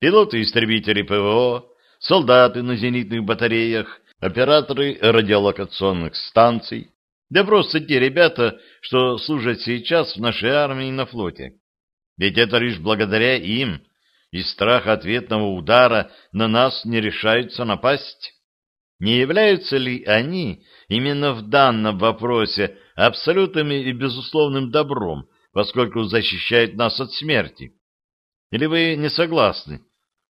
Пилоты-истребители ПВО, солдаты на зенитных батареях, операторы радиолокационных станций, Да просто те ребята, что служат сейчас в нашей армии и на флоте. Ведь это лишь благодаря им из страха ответного удара на нас не решаются напасть. Не являются ли они именно в данном вопросе абсолютным и безусловным добром, поскольку защищают нас от смерти? Или вы не согласны,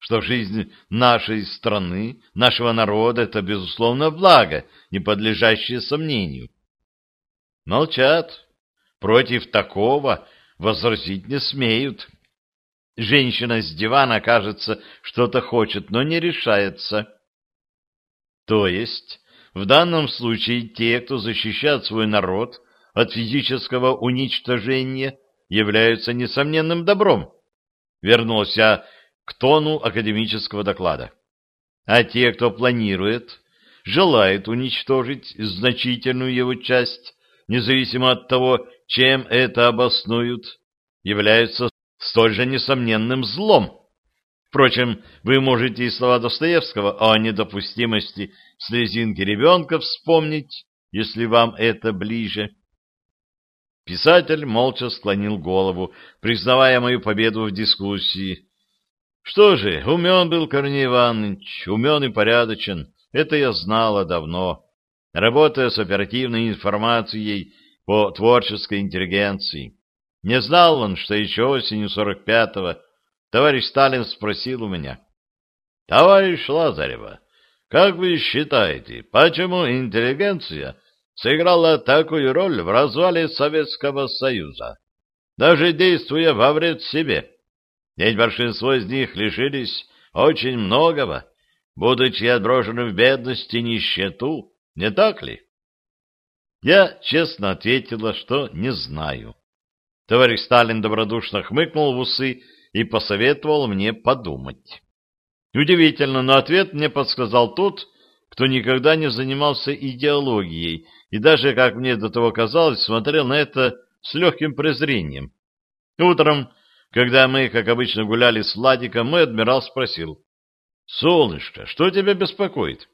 что жизнь нашей страны, нашего народа — это, безусловно, благо, не подлежащее сомнению? Молчат. Против такого возразить не смеют. Женщина с дивана, кажется, что-то хочет, но не решается. То есть, в данном случае те, кто защищает свой народ от физического уничтожения, являются несомненным добром. Вернулся к тону академического доклада. А те, кто планирует, желает уничтожить значительную его часть, независимо от того, чем это обоснуют, являются столь же несомненным злом. Впрочем, вы можете и слова Достоевского о недопустимости слезинки ребенка вспомнить, если вам это ближе. Писатель молча склонил голову, признавая мою победу в дискуссии. Что же, умен был Корней Иванович, умен и порядочен, это я знала давно, работая с оперативной информацией по творческой интеллигенции. Не знал он, что еще осенью 45-го товарищ Сталин спросил у меня, «Товарищ Лазарева, как вы считаете, почему интеллигенция сыграла такую роль в развале Советского Союза, даже действуя во вред себе? Ведь большинство из них лишились очень многого, будучи отброшены в бедность и нищету, не так ли?» Я честно ответила, что не знаю. Товарищ Сталин добродушно хмыкнул в усы и посоветовал мне подумать. Удивительно, но ответ мне подсказал тот, кто никогда не занимался идеологией и даже, как мне до того казалось, смотрел на это с легким презрением. Утром, когда мы, как обычно, гуляли с Владиком, мой адмирал спросил, «Солнышко, что тебя беспокоит?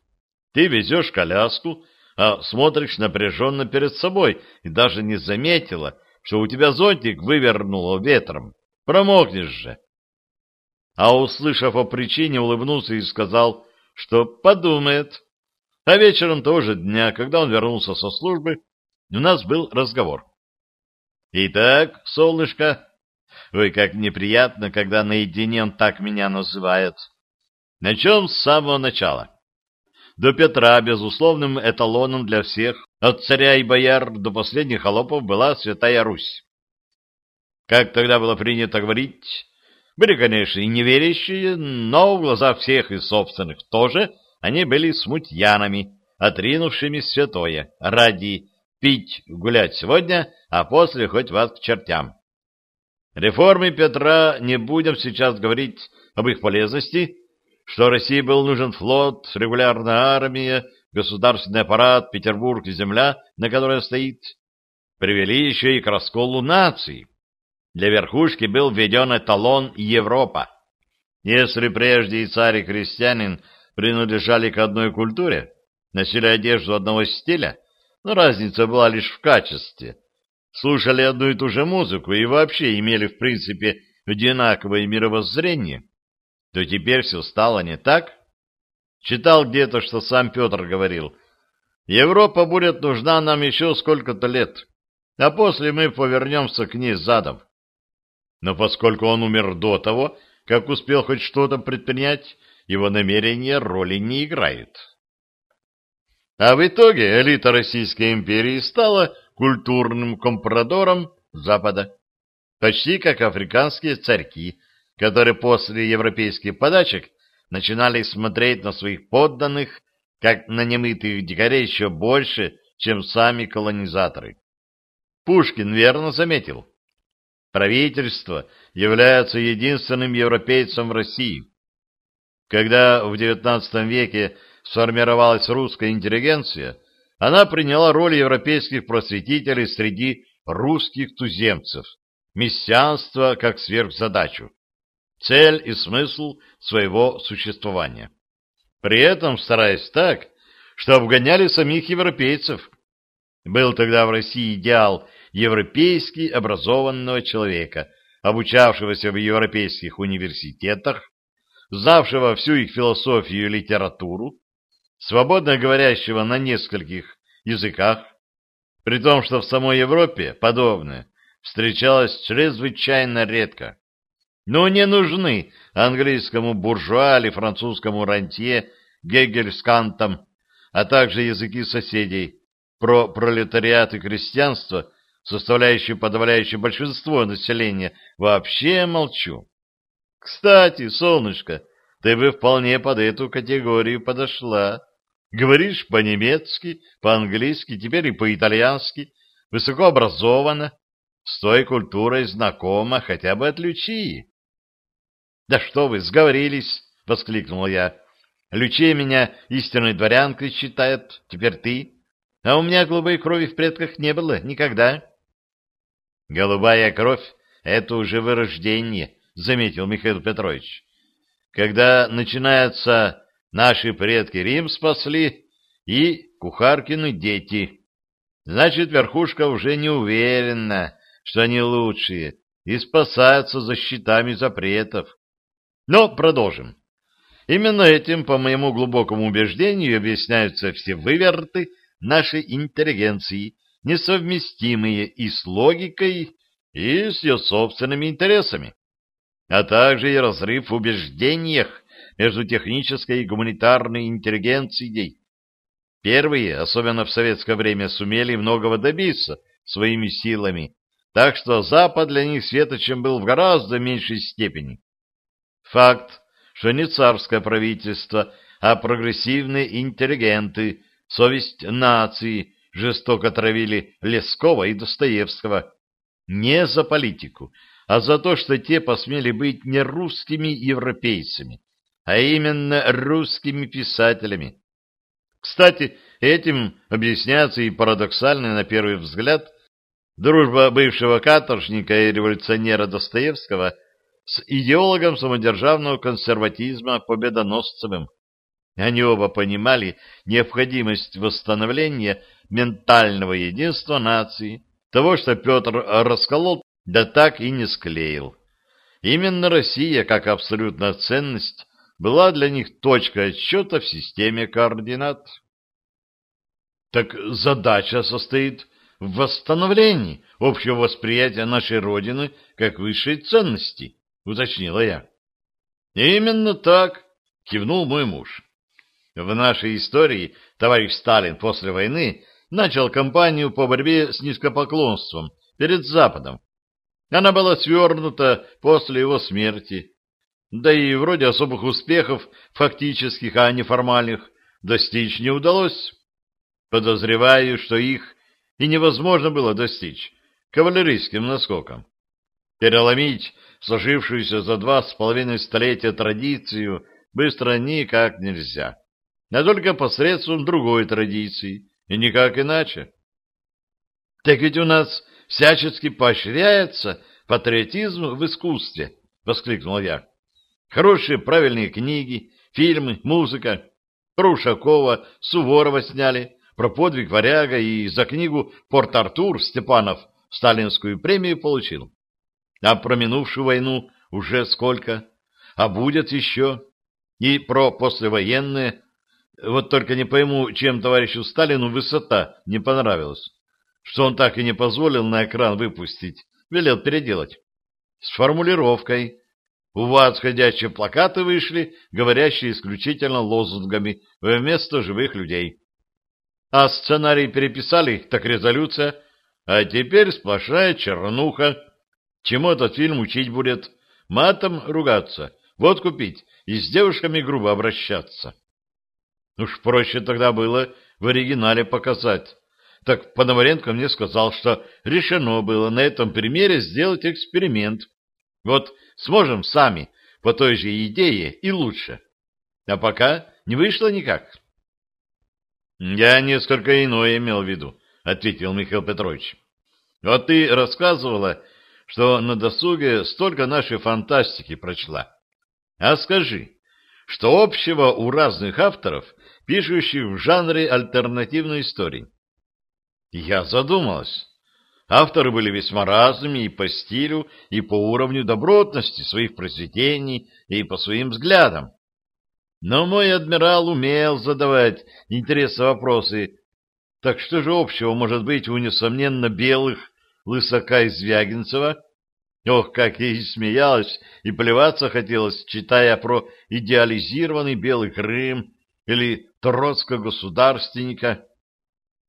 Ты везешь коляску, а смотришь напряженно перед собой и даже не заметила, что у тебя зонтик вывернуло ветром. Промокнешь же. А услышав о причине, улыбнулся и сказал, что подумает. А вечером того же дня, когда он вернулся со службы, у нас был разговор. «Итак, солнышко, ой, как неприятно, когда наедине он так меня называет. Начнем с самого начала. До Петра безусловным эталоном для всех, от царя и бояр до последних холопов, была Святая Русь. Как тогда было принято говорить, были, конечно, и неверящие, но в глазах всех и собственных тоже они были смутьянами, отринувшими святое, ради пить, гулять сегодня, а после хоть вас к чертям. Реформы Петра не будем сейчас говорить об их полезности, что России был нужен флот, регулярная армия, государственный аппарат, Петербург и земля, на которой стоит, привели еще и к расколу наций. Для верхушки был введен эталон Европа. Если прежде и царь, и крестьянин принадлежали к одной культуре, носили одежду одного стиля, но разница была лишь в качестве, слушали одну и ту же музыку и вообще имели, в принципе, одинаковое мировоззрение, то теперь все стало не так. Читал где-то, что сам Петр говорил, Европа будет нужна нам еще сколько-то лет, а после мы повернемся к ней задом. Но поскольку он умер до того, как успел хоть что-то предпринять, его намерения роли не играют. А в итоге элита Российской империи стала культурным компрадором Запада, почти как африканские царьки, которые после европейских подачек начинали смотреть на своих подданных, как на немытых дикарей еще больше, чем сами колонизаторы. Пушкин верно заметил. Правительство является единственным европейцем в России. Когда в XIX веке сформировалась русская интеллигенция, она приняла роль европейских просветителей среди русских туземцев, мессианство как сверхзадачу цель и смысл своего существования. При этом стараясь так, что обгоняли самих европейцев. Был тогда в России идеал европейски образованного человека, обучавшегося в европейских университетах, знавшего всю их философию и литературу, свободно говорящего на нескольких языках, при том, что в самой Европе подобное встречалось чрезвычайно редко. Но не нужны английскому буржуа или французскому рантье Гегель с Кантом, а также языки соседей. Про пролетариат и крестьянство, составляющие подавляющее большинство населения, вообще молчу. Кстати, солнышко, ты бы вполне под эту категорию подошла. Говоришь по-немецки, по-английски, теперь и по-итальянски, высоко образована, с той культурой знакома, хотя бы от Лючии. — Да что вы, сговорились, — воскликнул я. — Лючия меня истинной дворянкой считает, теперь ты. А у меня голубой крови в предках не было никогда. — Голубая кровь — это уже вырождение, — заметил Михаил Петрович. — Когда начинается «наши предки Рим спасли» и «кухаркины дети», значит, верхушка уже не уверена, что они лучшие, и спасаются за щитами запретов. Но продолжим. Именно этим, по моему глубокому убеждению, объясняются все выверты нашей интеллигенции, несовместимые и с логикой, и с ее собственными интересами, а также и разрыв в убеждениях между технической и гуманитарной интеллигенцией. Первые, особенно в советское время, сумели многого добиться своими силами, так что Запад для них светочем был в гораздо меньшей степени. Факт, что не царское правительство, а прогрессивные интеллигенты, совесть нации, жестоко травили Лескова и Достоевского. Не за политику, а за то, что те посмели быть не русскими европейцами, а именно русскими писателями. Кстати, этим объясняется и парадоксальный на первый взгляд дружба бывшего каторжника и революционера Достоевского с идеологом самодержавного консерватизма Победоносцевым. Они оба понимали необходимость восстановления ментального единства нации, того, что Петр расколол, да так и не склеил. Именно Россия, как абсолютная ценность, была для них точкой отсчета в системе координат. Так задача состоит в восстановлении общего восприятия нашей Родины как высшей ценности, — уточнила я. — Именно так, — кивнул мой муж. В нашей истории товарищ Сталин после войны начал кампанию по борьбе с низкопоклонством перед Западом. Она была свернута после его смерти. Да и вроде особых успехов, фактических, а не формальных, достичь не удалось. Подозреваю, что их и невозможно было достичь кавалерийским наскоком. Переломить сложившуюся за два с половиной столетия традицию быстро никак нельзя, а только посредством другой традиции, и никак иначе. Так ведь у нас всячески поощряется патриотизм в искусстве, — воскликнул я. Хорошие правильные книги, фильмы, музыка. Про Ушакова, Суворова сняли, про подвиг варяга и за книгу «Порт-Артур» Степанов сталинскую премию получил. А про минувшую войну уже сколько? А будет еще? И про послевоенные. Вот только не пойму, чем товарищу Сталину высота не понравилась. Что он так и не позволил на экран выпустить, велел переделать. С формулировкой. У вас ходячие плакаты вышли, говорящие исключительно лозунгами, вместо живых людей. А сценарий переписали, так резолюция. А теперь сплошная чернуха. Чему этот фильм учить будет? Матом ругаться, водку пить и с девушками грубо обращаться. Уж проще тогда было в оригинале показать. Так Пономаренко мне сказал, что решено было на этом примере сделать эксперимент. Вот сможем сами по той же идее и лучше. А пока не вышло никак. Я несколько иное имел в виду, ответил Михаил Петрович. Вот ты рассказывала, что на досуге столько нашей фантастики прочла. А скажи, что общего у разных авторов, пишущих в жанре альтернативной истории? Я задумалась. Авторы были весьма разными и по стилю, и по уровню добротности своих произведений, и по своим взглядам. Но мой адмирал умел задавать интересные вопросы. Так что же общего может быть у несомненно белых лысака из Звягинцева? Ох, как и смеялась, и плеваться хотелось, читая про идеализированный Белый Крым или Троцко-государственника,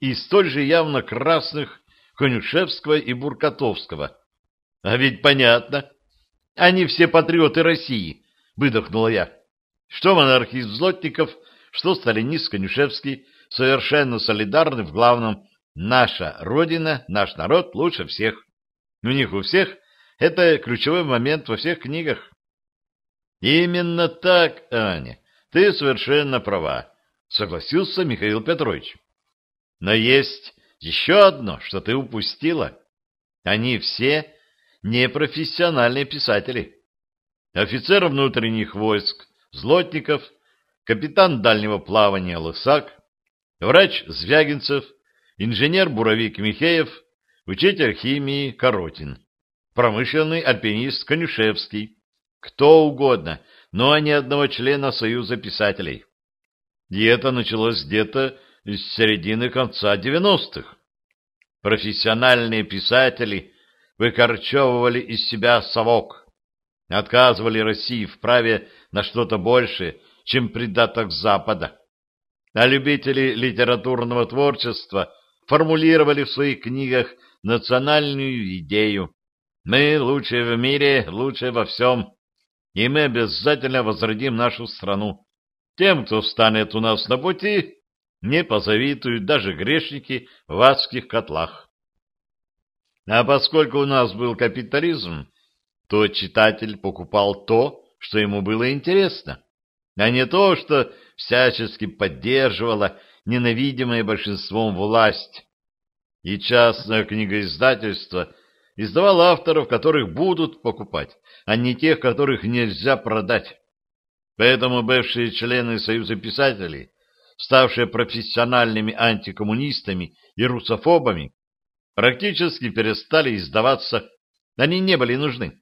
и столь же явно красных Конюшевского и Буркотовского. А ведь понятно. Они все патриоты России, выдохнула я. Что монархист Злотников, что сталинист Конюшевский совершенно солидарны в главном «наша Родина, наш народ лучше всех». У них у всех это ключевой момент во всех книгах. Именно так, Аня, ты совершенно права, согласился Михаил Петрович. Но есть еще одно, что ты упустила. Они все непрофессиональные писатели. Офицер внутренних войск Злотников, капитан дальнего плавания Лысак, врач Звягинцев, инженер-буровик Михеев, учитель химии Коротин, промышленный альпинист Конюшевский, кто угодно, но ни одного члена Союза писателей. И это началось где-то с середины конца 90-х. Профессиональные писатели выкорчевывали из себя совок, отказывали России в праве на что-то большее, чем придаток Запада. А любители литературного творчества формулировали в своих книгах национальную идею. Мы лучшие в мире, лучшие во всем, и мы обязательно возродим нашу страну. Тем, кто встанет у нас на пути, не позавидуют даже грешники в адских котлах. А поскольку у нас был капитализм, то читатель покупал то, что ему было интересно, а не то, что всячески поддерживало ненавидимое большинством власть. И частное книгоиздательство издавало авторов, которых будут покупать, а не тех, которых нельзя продать. Поэтому бывшие члены Союза писателей, ставшие профессиональными антикоммунистами и русофобами, практически перестали издаваться, они не были нужны.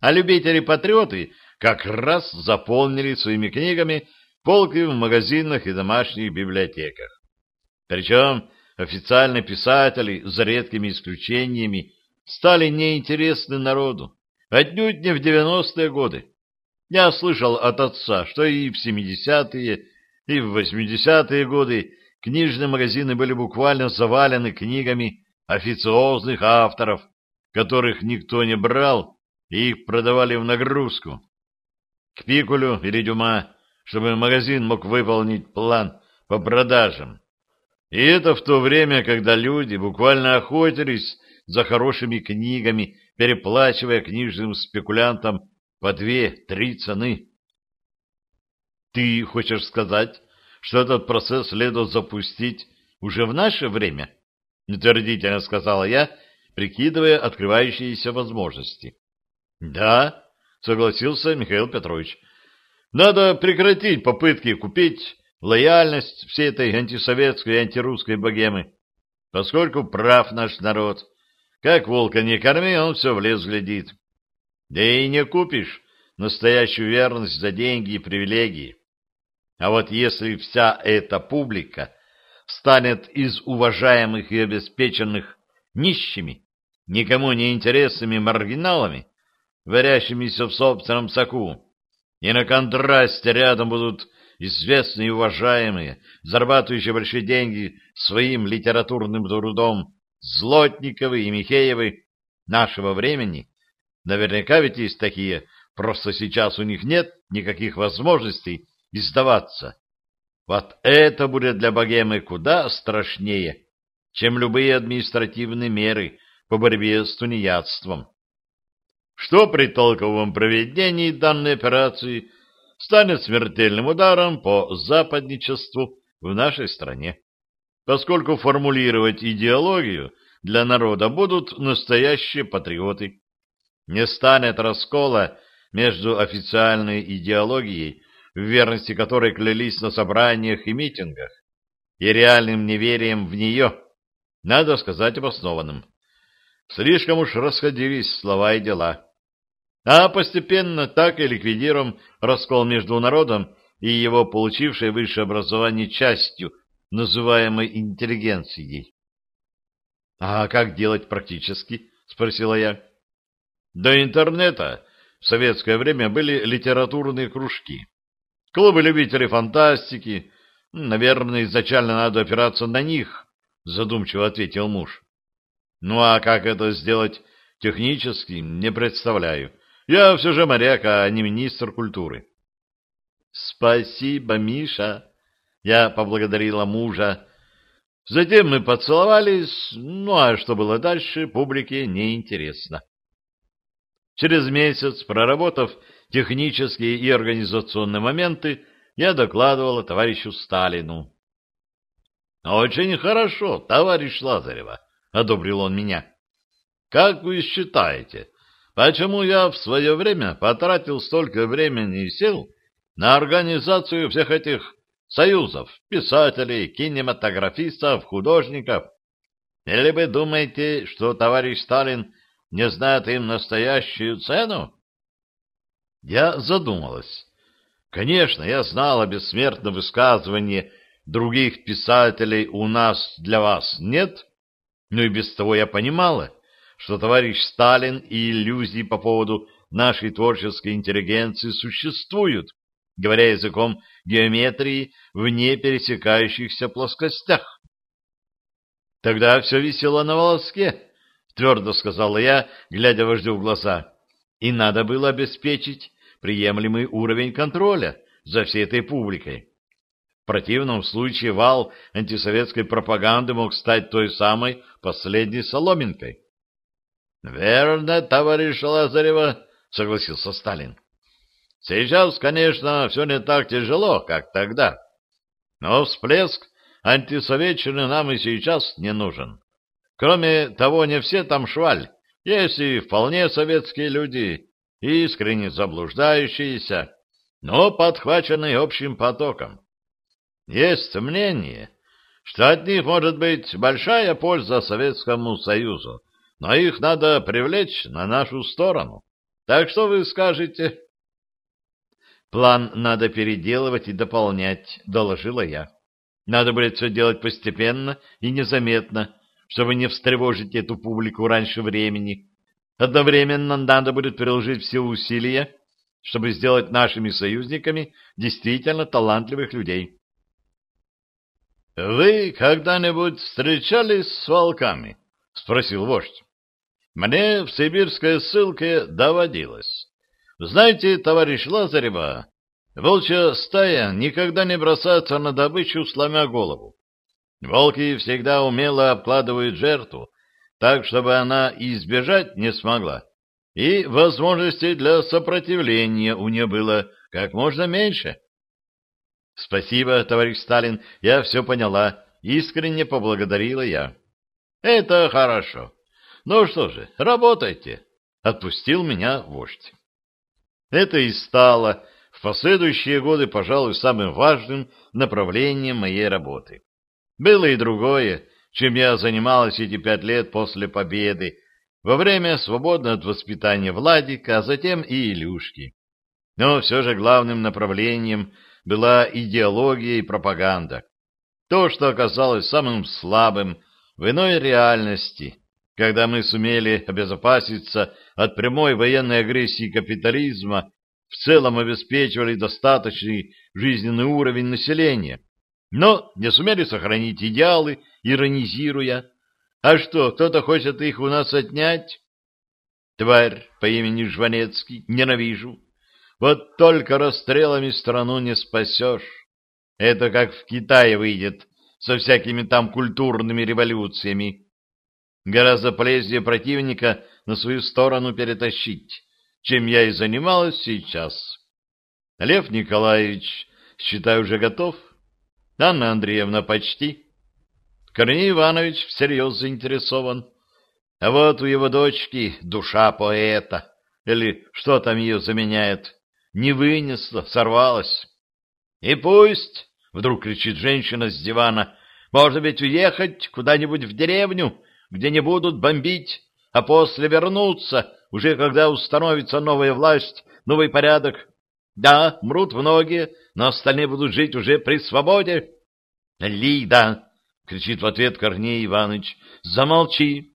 А любители-патриоты как раз заполнили своими книгами полки в магазинах и домашних библиотеках. Причем официальные писатели, за редкими исключениями, стали неинтересны народу, отнюдь не в 90-е годы. Я слышал от отца, что и в 70-е, и в 80-е годы книжные магазины были буквально завалены книгами официозных авторов, которых никто не брал, и их продавали в нагрузку. К Пикулю или Дюма, чтобы магазин мог выполнить план по продажам. И это в то время, когда люди буквально охотились за хорошими книгами, переплачивая книжным спекулянтам по две-три цены. Ты хочешь сказать, что этот процесс следует запустить уже в наше время? Утвердительно сказала я, прикидывая открывающиеся возможности. Да, согласился Михаил Петрович. Надо прекратить попытки купить лояльность всей этой антисоветской и антирусской богемы, поскольку прав наш народ. Как волка не корми, он все в лес глядит. Да и не купишь настоящую верность за деньги и привилегии. А вот если вся эта публика станет из уважаемых и обеспеченных нищими, никому не интересными маргиналами, варящимися в собственном соку, и на контрасте рядом будут известные и уважаемые, зарабатывающие большие деньги своим литературным трудом Злотниковы и Михеевы нашего времени, Наверняка ведь есть такие, просто сейчас у них нет никаких возможностей издаваться. Вот это будет для богемы куда страшнее, чем любые административные меры по борьбе с тунеядством. Что при толковом проведении данной операции станет смертельным ударом по западничеству в нашей стране, поскольку формулировать идеологию для народа будут настоящие патриоты, не станет раскола между официальной идеологией, в верности которой клялись на собраниях и митингах, и реальным неверием в нее, надо сказать, обоснованным. Слишком уж расходились слова и дела. А постепенно так и ликвидируем раскол между народом и его получившей высшее образование частью, называемой интеллигенцией. — А как делать практически? — спросила я. — До интернета в советское время были литературные кружки. Клубы любителей фантастики. Наверное, изначально надо опираться на них, задумчиво ответил муж. Ну а как это сделать технически, не представляю. Я все же моряк, а не министр культуры. Спасибо, Миша. Я поблагодарила мужа. Затем мы поцеловались, ну а что было дальше, публике неинтересно. Через месяц, проработав технические и организационные моменты, я докладывала товарищу Сталину. «Очень хорошо, товарищ Лазарева», — одобрил он меня. «Как вы считаете, почему я в свое время потратил столько времени и сил на организацию всех этих союзов, писателей, кинематографистов, художников? Или вы думаете, что товарищ Сталин не знает им настоящую цену? Я задумалась. Конечно, я знал о бессмертном высказывании других писателей у нас для вас нет, но и без того я понимала, что товарищ Сталин и иллюзии по поводу нашей творческой интеллигенции существуют, говоря языком геометрии в непересекающихся плоскостях. Тогда все висело на волоске, твердо сказала я, глядя вождю в глаза. И надо было обеспечить приемлемый уровень контроля за всей этой публикой. В противном случае вал антисоветской пропаганды мог стать той самой последней соломинкой. — Верно, товарищ Лазарева, — согласился Сталин. — Сейчас, конечно, все не так тяжело, как тогда. Но всплеск антисоветчины нам и сейчас не нужен. Кроме того, не все там шваль. Есть и вполне советские люди, искренне заблуждающиеся, но подхваченные общим потоком. Есть мнение, что от них может быть большая польза Советскому Союзу, но их надо привлечь на нашу сторону. Так что вы скажете? План надо переделывать и дополнять, доложила я. Надо будет все делать постепенно и незаметно, чтобы не встревожить эту публику раньше времени. Одновременно надо будет приложить все усилия, чтобы сделать нашими союзниками действительно талантливых людей. — Вы когда-нибудь встречались с волками? — спросил вождь. — Мне в сибирской ссылке доводилось. Знаете, товарищ Лазарева, волчья стая никогда не бросается на добычу, сломя голову. Волки всегда умело обкладывают жертву, так, чтобы она избежать не смогла, и возможностей для сопротивления у нее было как можно меньше. — Спасибо, товарищ Сталин, я все поняла, искренне поблагодарила я. — Это хорошо. Ну что же, работайте, — отпустил меня вождь. Это и стало в последующие годы, пожалуй, самым важным направлением моей работы. Было и другое, чем я занималась эти пять лет после победы, во время свободного от воспитания Владика, а затем и Илюшки. Но все же главным направлением была идеология и пропаганда. То, что оказалось самым слабым в иной реальности, когда мы сумели обезопаситься от прямой военной агрессии капитализма, в целом обеспечивали достаточный жизненный уровень населения, но не сумели сохранить идеалы, иронизируя. А что, кто-то хочет их у нас отнять? Тварь по имени Жванецкий, ненавижу. Вот только расстрелами страну не спасешь. Это как в Китае выйдет со всякими там культурными революциями. Гораздо полезнее противника на свою сторону перетащить, чем я и занималась сейчас. Лев Николаевич, считай, уже готов. Анна Андреевна почти. Корней Иванович всерьез заинтересован. А вот у его дочки душа поэта, или что там ее заменяет, не вынесла, сорвалась. И пусть, — вдруг кричит женщина с дивана, — Можно ведь уехать куда-нибудь в деревню, где не будут бомбить, а после вернуться, уже когда установится новая власть, новый порядок. Да, мрут многие, но остальные будут жить уже при свободе. — Лида! — кричит в ответ Корней Иванович. — Замолчи!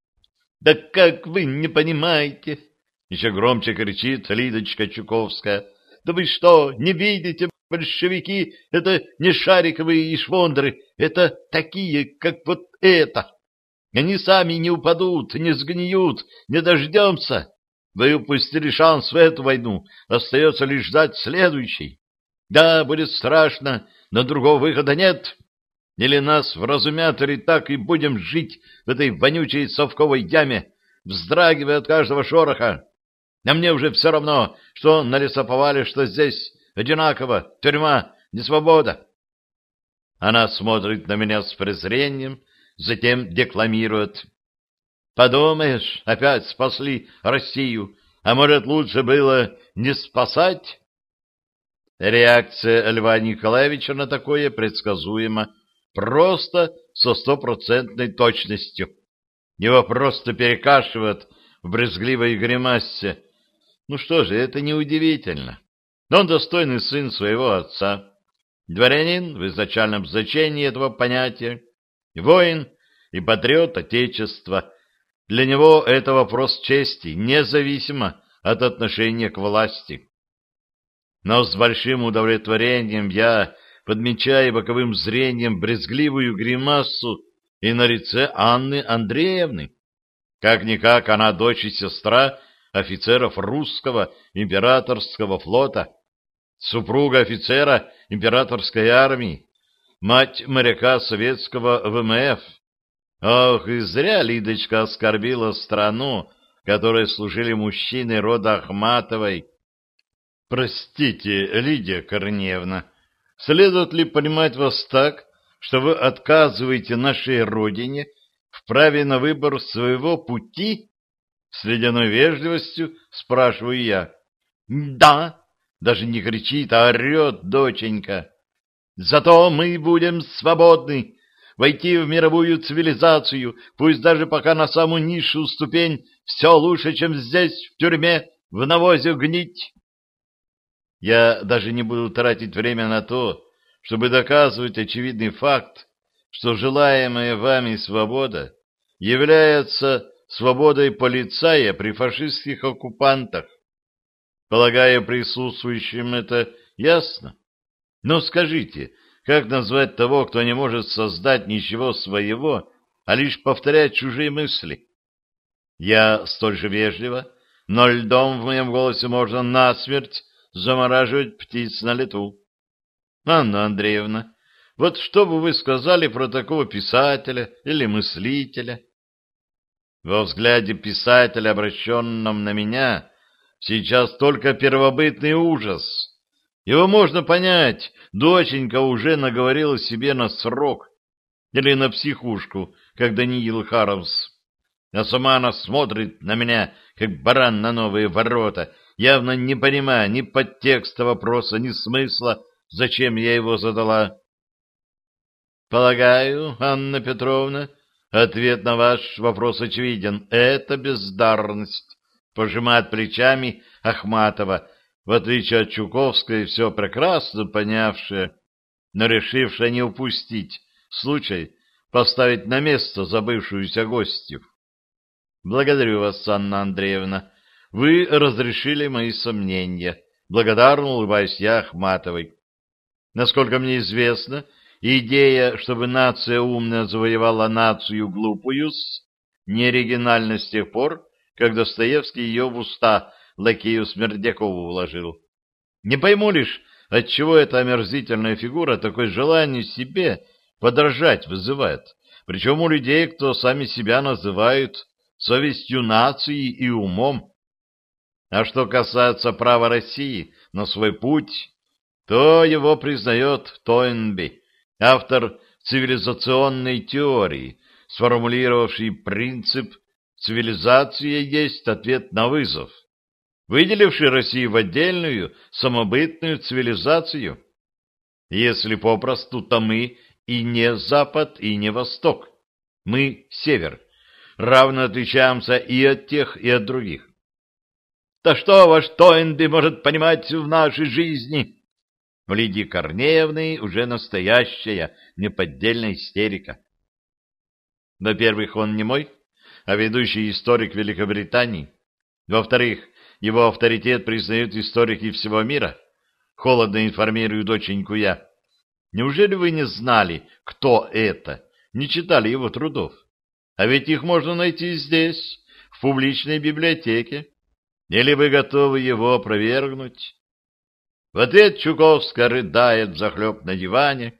— Да как вы не понимаете? — еще громче кричит Лидочка Чуковская. — Да вы что, не видите, большевики — это не шариковые и швондры, это такие, как вот это. Они сами не упадут, не сгниют, не дождемся. Вы упустили шанс в эту войну, остается лишь ждать следующей. Да, будет страшно, но другого выхода нет. Или нас вразумят, или так и будем жить в этой вонючей совковой яме, вздрагивая от каждого шороха. А мне уже все равно, что на лесоповале, что здесь. Одинаково. Тюрьма, не свобода. Она смотрит на меня с презрением, затем декламирует. Подумаешь, опять спасли Россию, а может, лучше было не спасать? Реакция Льва Николаевича на такое предсказуема просто со стопроцентной точностью. Его просто перекашивают в брезгливой гримасе. Ну что же, это неудивительно. Он достойный сын своего отца, дворянин в изначальном значении этого понятия, воин и патриот Отечества, для него это вопрос чести, независимо от отношения к власти. Но с большим удовлетворением я подмечаю боковым зрением брезгливую гримасу и на лице Анны Андреевны. Как-никак она дочь и сестра офицеров русского императорского флота, супруга офицера императорской армии, мать моряка советского ВМФ, Ох, и зря Лидочка оскорбила страну, которой служили мужчины рода Ахматовой. Простите, Лидия Корнеевна, следует ли понимать вас так, что вы отказываете нашей родине в праве на выбор своего пути? С ледяной вежливостью спрашиваю я. Да, даже не кричит, а орет доченька. Зато мы будем свободны, войти в мировую цивилизацию, пусть даже пока на самую низшую ступень, все лучше, чем здесь, в тюрьме, в навозе гнить. Я даже не буду тратить время на то, чтобы доказывать очевидный факт, что желаемая вами свобода является свободой полицая при фашистских оккупантах. Полагаю, присутствующим это ясно. Но скажите, как назвать того, кто не может создать ничего своего, а лишь повторять чужие мысли? Я столь же вежливо, но льдом в моем голосе можно насмерть замораживать птиц на лету. Анна Андреевна, вот что бы вы сказали про такого писателя или мыслителя? Во взгляде писателя, обращенном на меня, сейчас только первобытный ужас. Его можно понять, доченька уже наговорила себе на срок или на психушку, как Даниил Харовс. А сама она смотрит на меня, как баран на новые ворота, явно не понимая ни подтекста вопроса, ни смысла, зачем я его задала. Полагаю, Анна Петровна, ответ на ваш вопрос очевиден. Это бездарность, пожимает плечами Ахматова, в отличие от Чуковской, все прекрасно понявшая, но решившая не упустить случай поставить на место забывшуюся гостью. Благодарю вас, Анна Андреевна. Вы разрешили мои сомнения. Благодарно улыбаюсь я Ахматовой. Насколько мне известно, идея, чтобы нация умная завоевала нацию глупую, не оригинальна с тех пор, как Достоевский ее в уста лакею Смердякову вложил. Не пойму лишь, отчего эта омерзительная фигура такое желание себе подражать вызывает, причем у людей, кто сами себя называют совестью нации и умом. А что касается права России на свой путь, то его признает Тойнби, автор цивилизационной теории, сформулировавший принцип «цивилизация есть ответ на вызов» выделивший Россию в отдельную самобытную цивилизацию. Если попросту, то мы и не Запад, и не Восток. Мы — Север. Равно отличаемся и от тех, и от других. Да что ваш Тойнби может понимать в нашей жизни? В Лидии Корнеевны уже настоящая неподдельная истерика. Во-первых, он не мой, а ведущий историк Великобритании. Во-вторых, его авторитет признают историки всего мира. Холодно информирую доченьку я. Неужели вы не знали, кто это, не читали его трудов? А ведь их можно найти здесь, в публичной библиотеке. Или вы готовы его опровергнуть? В ответ Чуковская рыдает захлеб на диване.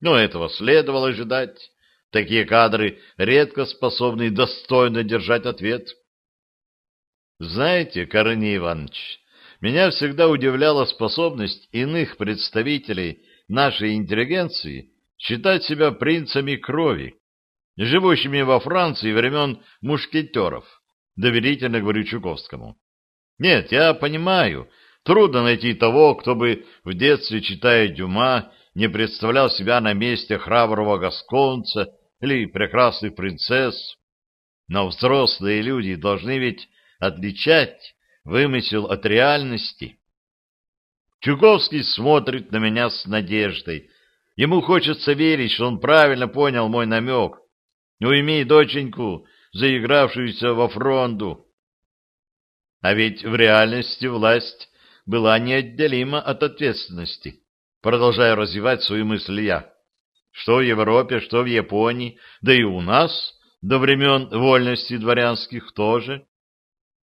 Но этого следовало ожидать. Такие кадры редко способны достойно держать ответ. Знаете, Корней Иванович, меня всегда удивляла способность иных представителей нашей интеллигенции считать себя принцами крови, живущими во Франции времен мушкетеров, доверительно говорю Чуковскому. Нет, я понимаю, трудно найти того, кто бы в детстве, читая Дюма, не представлял себя на месте храброго гасконца или прекрасных принцесс. Но взрослые люди должны ведь отличать вымысел от реальности. Чуковский смотрит на меня с надеждой. Ему хочется верить, что он правильно понял мой намек. Уйми доченьку, заигравшуюся во фронту. А ведь в реальности власть была неотделима от ответственности. Продолжая развивать свою мысль я. Что в Европе, что в Японии, да и у нас до времен вольности дворянских тоже.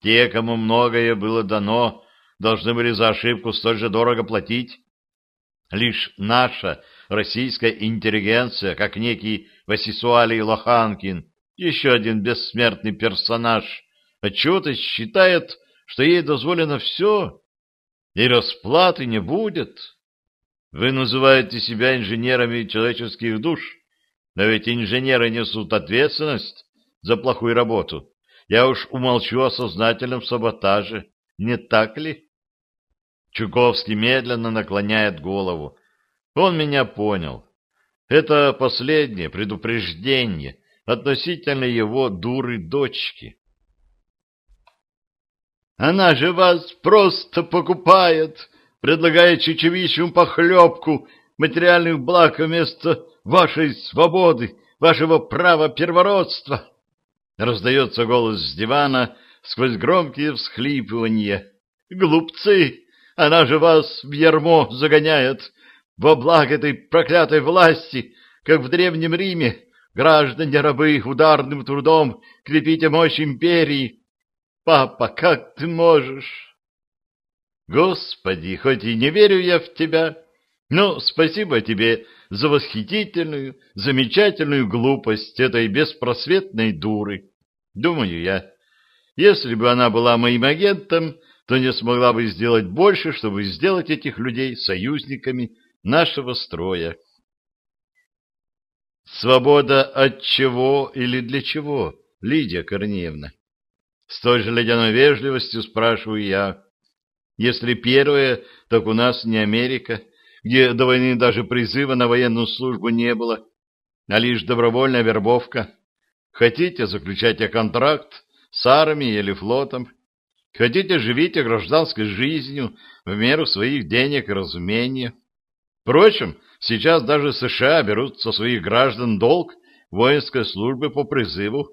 Те, кому многое было дано, должны были за ошибку столь же дорого платить. Лишь наша российская интеллигенция, как некий Васисуалий Лоханкин, еще один бессмертный персонаж, отчего-то считает, что ей дозволено все, и расплаты не будет. Вы называете себя инженерами человеческих душ, но ведь инженеры несут ответственность за плохую работу. Я уж умолчу о сознательном саботаже, не так ли? Чуковский медленно наклоняет голову. Он меня понял. Это последнее предупреждение относительно его дуры дочки. Она же вас просто покупает, предлагая чечевичьему похлебку материальных благ вместо вашей свободы, вашего права первородства. Раздается голос с дивана сквозь громкие всхлипывания. Глупцы! Она же вас в ярмо загоняет во благо этой проклятой власти, как в Древнем Риме, граждане-рабы ударным трудом крепите мощь империи, Папа, как ты можешь? Господи, хоть и не верю я в тебя, но спасибо тебе за восхитительную, замечательную глупость этой беспросветной дуры. Думаю я, если бы она была моим агентом, то не смогла бы сделать больше, чтобы сделать этих людей союзниками нашего строя. Свобода от чего или для чего, Лидия Корнеевна? С той же ледяной вежливостью спрашиваю я. Если первое, так у нас не Америка, где до войны даже призыва на военную службу не было, а лишь добровольная вербовка. Хотите, заключайте контракт с армией или флотом. Хотите, живите гражданской жизнью в меру своих денег и разумения. Впрочем, сейчас даже США берут со своих граждан долг воинской службы по призыву.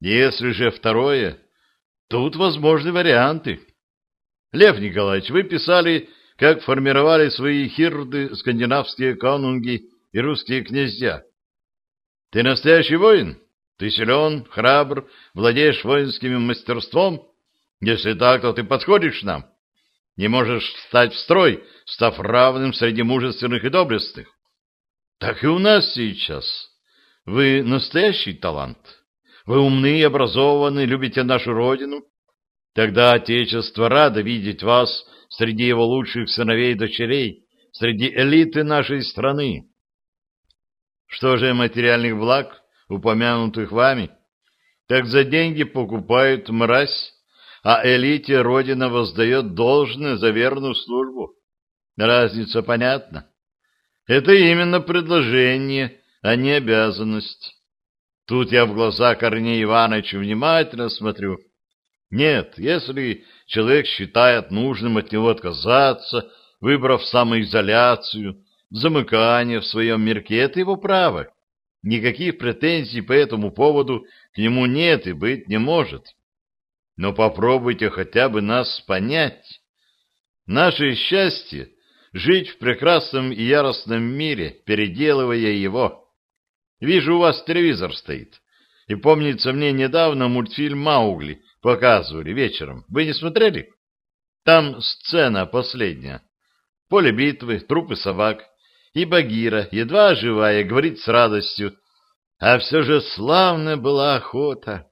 Если же второе, тут возможны варианты. Лев Николаевич, вы писали, как формировали свои хирды скандинавские канунги и русские князья. Ты настоящий воин? Ты силен, храбр, владеешь воинским мастерством? Если так, то ты подходишь нам. Не можешь встать в строй, став равным среди мужественных и доблестных. Так и у нас сейчас. Вы настоящий талант. Вы умны и образованы, любите нашу родину? Тогда Отечество радо видеть вас среди его лучших сыновей и дочерей, среди элиты нашей страны. Что же материальных благ, упомянутых вами? Так за деньги покупают мразь, а элите Родина воздает должное за верную службу. Разница понятна. Это именно предложение, а не обязанность. Тут я в глаза Корнея Ивановичу внимательно смотрю. Нет, если человек считает нужным от него отказаться, выбрав самоизоляцию, замыкание в своем мирке, это его право. Никаких претензий по этому поводу к нему нет и быть не может. Но попробуйте хотя бы нас понять. Наше счастье — жить в прекрасном и яростном мире, переделывая его. Вижу, у вас телевизор стоит. И помнится мне недавно мультфильм «Маугли» показывали вечером. Вы не смотрели? Там сцена последняя. Поле битвы, трупы собак. И Багира, едва живая, говорит с радостью. А все же славная была охота.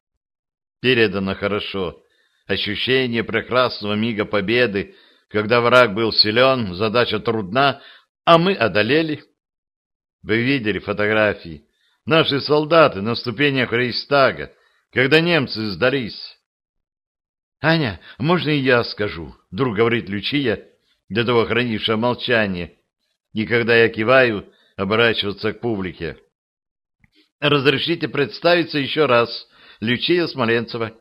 Передано хорошо. Ощущение прекрасного мига победы, когда враг был силен, задача трудна, а мы одолели. Вы видели фотографии? Наши солдаты на ступенях Рейстага, когда немцы сдались. — Аня, можно и я скажу? — вдруг говорит Лючия, до того хранившая молчание. И когда я киваю, оборачиваться к публике. — Разрешите представиться еще раз. Лючия Смоленцева.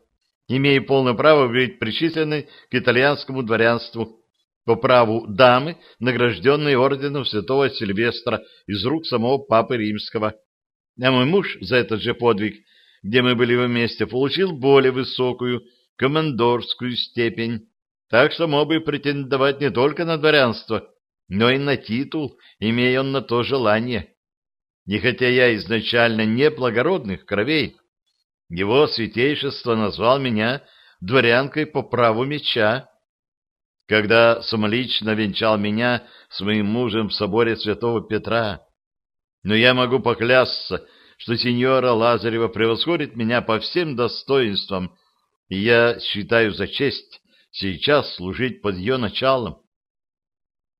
Имею полное право быть причисленной к итальянскому дворянству по праву дамы, награжденной орденом святого Сильвестра из рук самого Папы Римского. А мой муж за этот же подвиг, где мы были вместе, получил более высокую командорскую степень, так что мог бы претендовать не только на дворянство, но и на титул, имея он на то желание. И хотя я изначально не благородных кровей, его святейшество назвал меня дворянкой по праву меча. Когда самолично венчал меня с моим мужем в соборе святого Петра, но я могу поклясться, что сеньора Лазарева превосходит меня по всем достоинствам, и я считаю за честь сейчас служить под ее началом.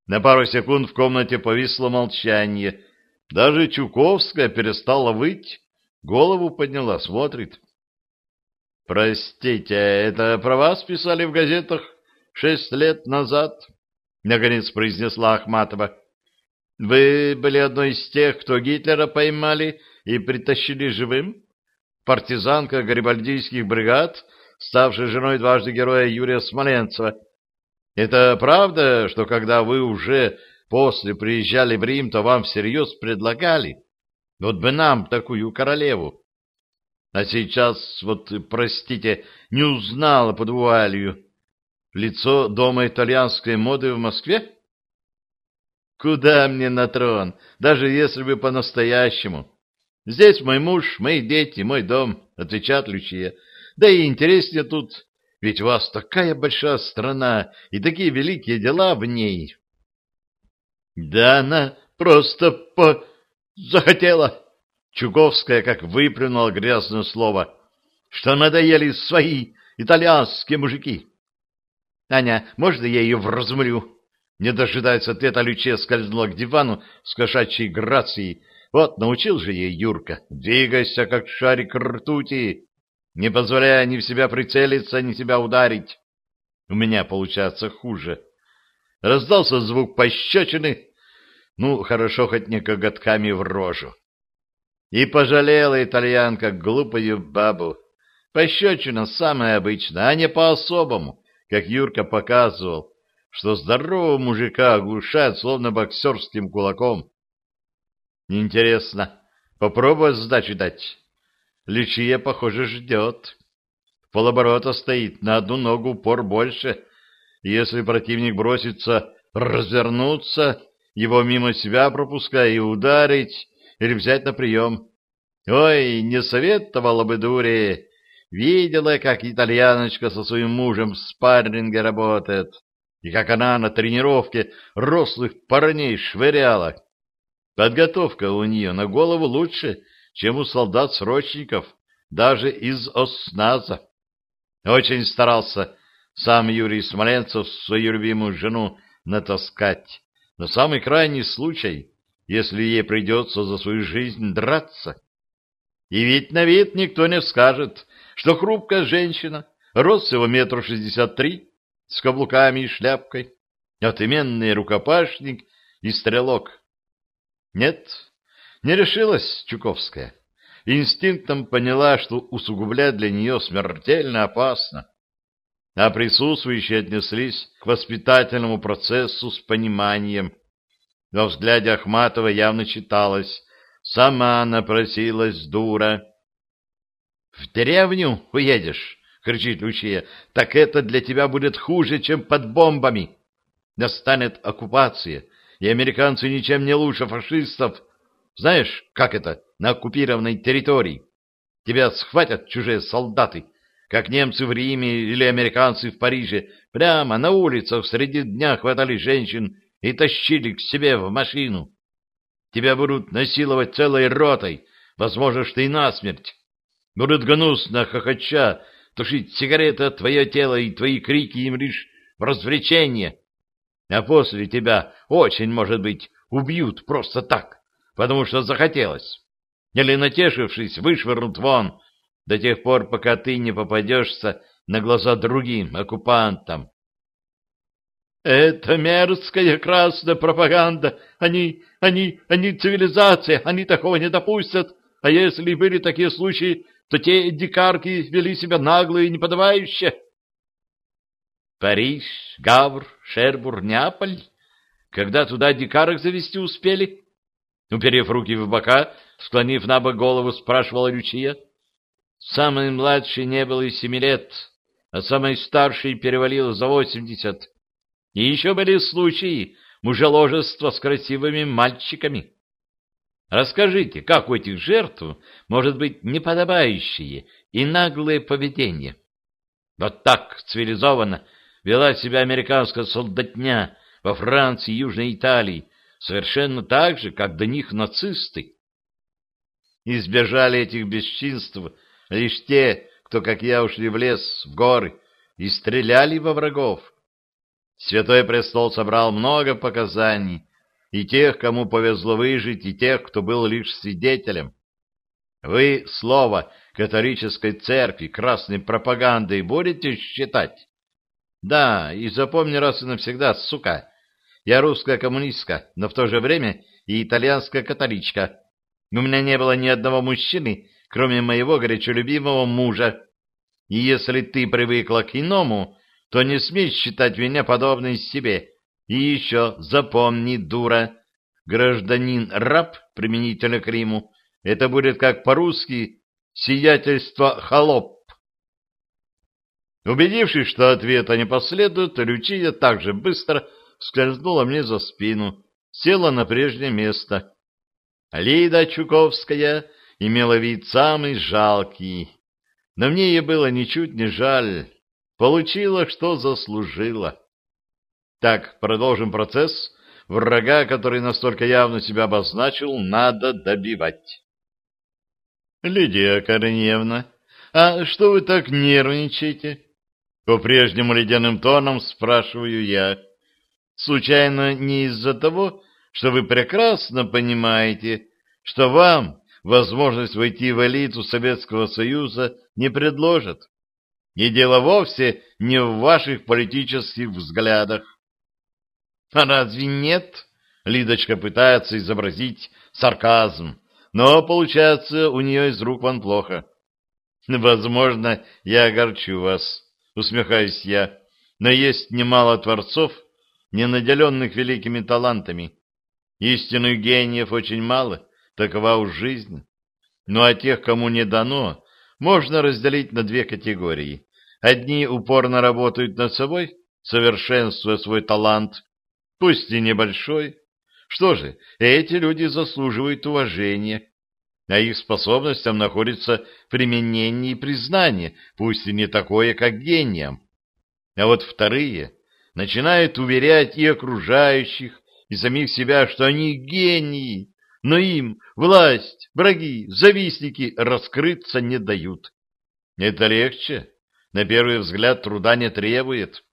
На пару секунд в комнате повисло молчание. Даже Чуковская перестала выть, голову подняла, смотрит. «Простите, это про вас писали в газетах шесть лет назад?» — наконец произнесла Ахматова. Вы были одной из тех, кто Гитлера поймали и притащили живым? Партизанка гарибальдийских бригад, ставшая женой дважды героя Юрия Смоленцева. Это правда, что когда вы уже после приезжали в Рим, то вам всерьез предлагали? Вот бы нам такую королеву. А сейчас, вот, простите, не узнала под вуалью. Лицо дома итальянской моды в Москве? Куда мне на трон, даже если бы по-настоящему? Здесь мой муж, мои дети, мой дом, отвечат Лючия. Да и интереснее тут, ведь у вас такая большая страна и такие великие дела в ней. Да она просто по... захотела. Чуковская как выплюнула грязное слово, что надоели свои итальянские мужики. Аня, можно я ее вразумлю? Не дожидаясь ответа, Люче скользнула к дивану с кошачьей грацией. Вот, научил же ей Юрка. Двигайся, как шарик ртути, не позволяя ни в себя прицелиться, ни себя ударить. У меня получается хуже. Раздался звук пощечины. Ну, хорошо, хоть не коготками в рожу. И пожалела итальянка глупую бабу. Пощечина самая обычная, а не по-особому, как Юрка показывал что здорового мужика оглушает словно боксерским кулаком. Интересно, попробуй сдачи дать. Личия, похоже, ждет. Полоборота стоит, на одну ногу упор больше. Если противник бросится развернуться, его мимо себя пропуская и ударить, или взять на прием. Ой, не советовала бы дуре. Видела, как итальяночка со своим мужем в спарринге работает и как она на тренировке рослых парней швыряла. Подготовка у нее на голову лучше, чем у солдат-срочников, даже из ОСНАЗа. Очень старался сам Юрий Смоленцев свою любимую жену натаскать, на самый крайний случай, если ей придется за свою жизнь драться. И ведь на вид никто не скажет, что хрупкая женщина, рост всего метр шестьдесят три, с каблуками и шляпкой, отменный рукопашник и стрелок. Нет, не решилась Чуковская. Инстинктом поняла, что усугублять для нее смертельно опасно. А присутствующие отнеслись к воспитательному процессу с пониманием. Во взгляде Ахматова явно читалось «Сама напросилась дура». «В деревню уедешь?» — кричит Лючия. «Так это для тебя будет хуже, чем под бомбами. Настанет оккупация, и американцы ничем не лучше фашистов. Знаешь, как это на оккупированной территории? Тебя схватят чужие солдаты, как немцы в Риме или американцы в Париже, прямо на улицах среди дня хватали женщин и тащили к себе в машину. Тебя будут насиловать целой ротой, возможно, что и насмерть. Будут гнусно хохоча тушить сигареты от твое тело и твои крики им лишь в развлечение. А после тебя, очень может быть, убьют просто так, потому что захотелось. Или, натешившись, вышвырнут вон, до тех пор, пока ты не попадешься на глаза другим оккупантам. Это мерзкая красная пропаганда. Они, они, они цивилизация, они такого не допустят. А если были такие случаи, то те дикарки вели себя нагло и неподобающе. Париж, Гавр, Шербур, Неаполь? Когда туда дикарок завести успели? Уперев руки в бока, склонив на бок голову, спрашивала Лючия. Самый младший не был и семи лет, а самый старший перевалил за восемьдесят. И еще были случаи мужеложества с красивыми мальчиками. Расскажите, как у этих жертв может быть неподобающее и наглое поведение? Вот так цивилизованно вела себя американская солдатня во Франции и Южной Италии, совершенно так же, как до них нацисты. Избежали этих бесчинств лишь те, кто, как я, ушли в лес, в горы и стреляли во врагов. Святой престол собрал много показаний, и тех, кому повезло выжить, и тех, кто был лишь свидетелем. Вы слово католической церкви красной пропагандой будете считать? Да, и запомни раз и навсегда, сука, я русская коммунистка, но в то же время и итальянская католичка. У меня не было ни одного мужчины, кроме моего горячо любимого мужа. И если ты привыкла к иному, то не смей считать меня подобной себе. И еще запомни, дура, гражданин-раб применительно к Риму, это будет как по-русски «сиятельство холоп». Убедившись, что ответа не последует, Лючия также быстро скользнула мне за спину, села на прежнее место. Лида Чуковская имела вид самый жалкий, но мне ей было ничуть не жаль. Получила, что заслужила. Так, продолжим процесс. Врага, который настолько явно себя обозначил, надо добивать. Лидия Корнеевна, а что вы так нервничаете? По-прежнему ледяным тоном спрашиваю я. Случайно не из-за того, что вы прекрасно понимаете, что вам возможность войти в элиту Советского Союза не предложат. И дело вовсе не в ваших политических взглядах. А разве нет? Лидочка пытается изобразить сарказм, но получается у нее из рук вон плохо. Возможно, я огорчу вас, усмехаюсь я, но есть немало творцов, не наделенных великими талантами. Истинных гениев очень мало, такова уж жизнь. Ну а тех, кому не дано, можно разделить на две категории. Одни упорно работают над собой, совершенствуя свой талант, пусть и небольшой. Что же, эти люди заслуживают уважения, а их способностям находится применение и признание, пусть и не такое, как гениям. А вот вторые начинают уверять и окружающих, и самих себя, что они гении, но им власть, враги, завистники раскрыться не дают. Это легче, на первый взгляд труда не требует,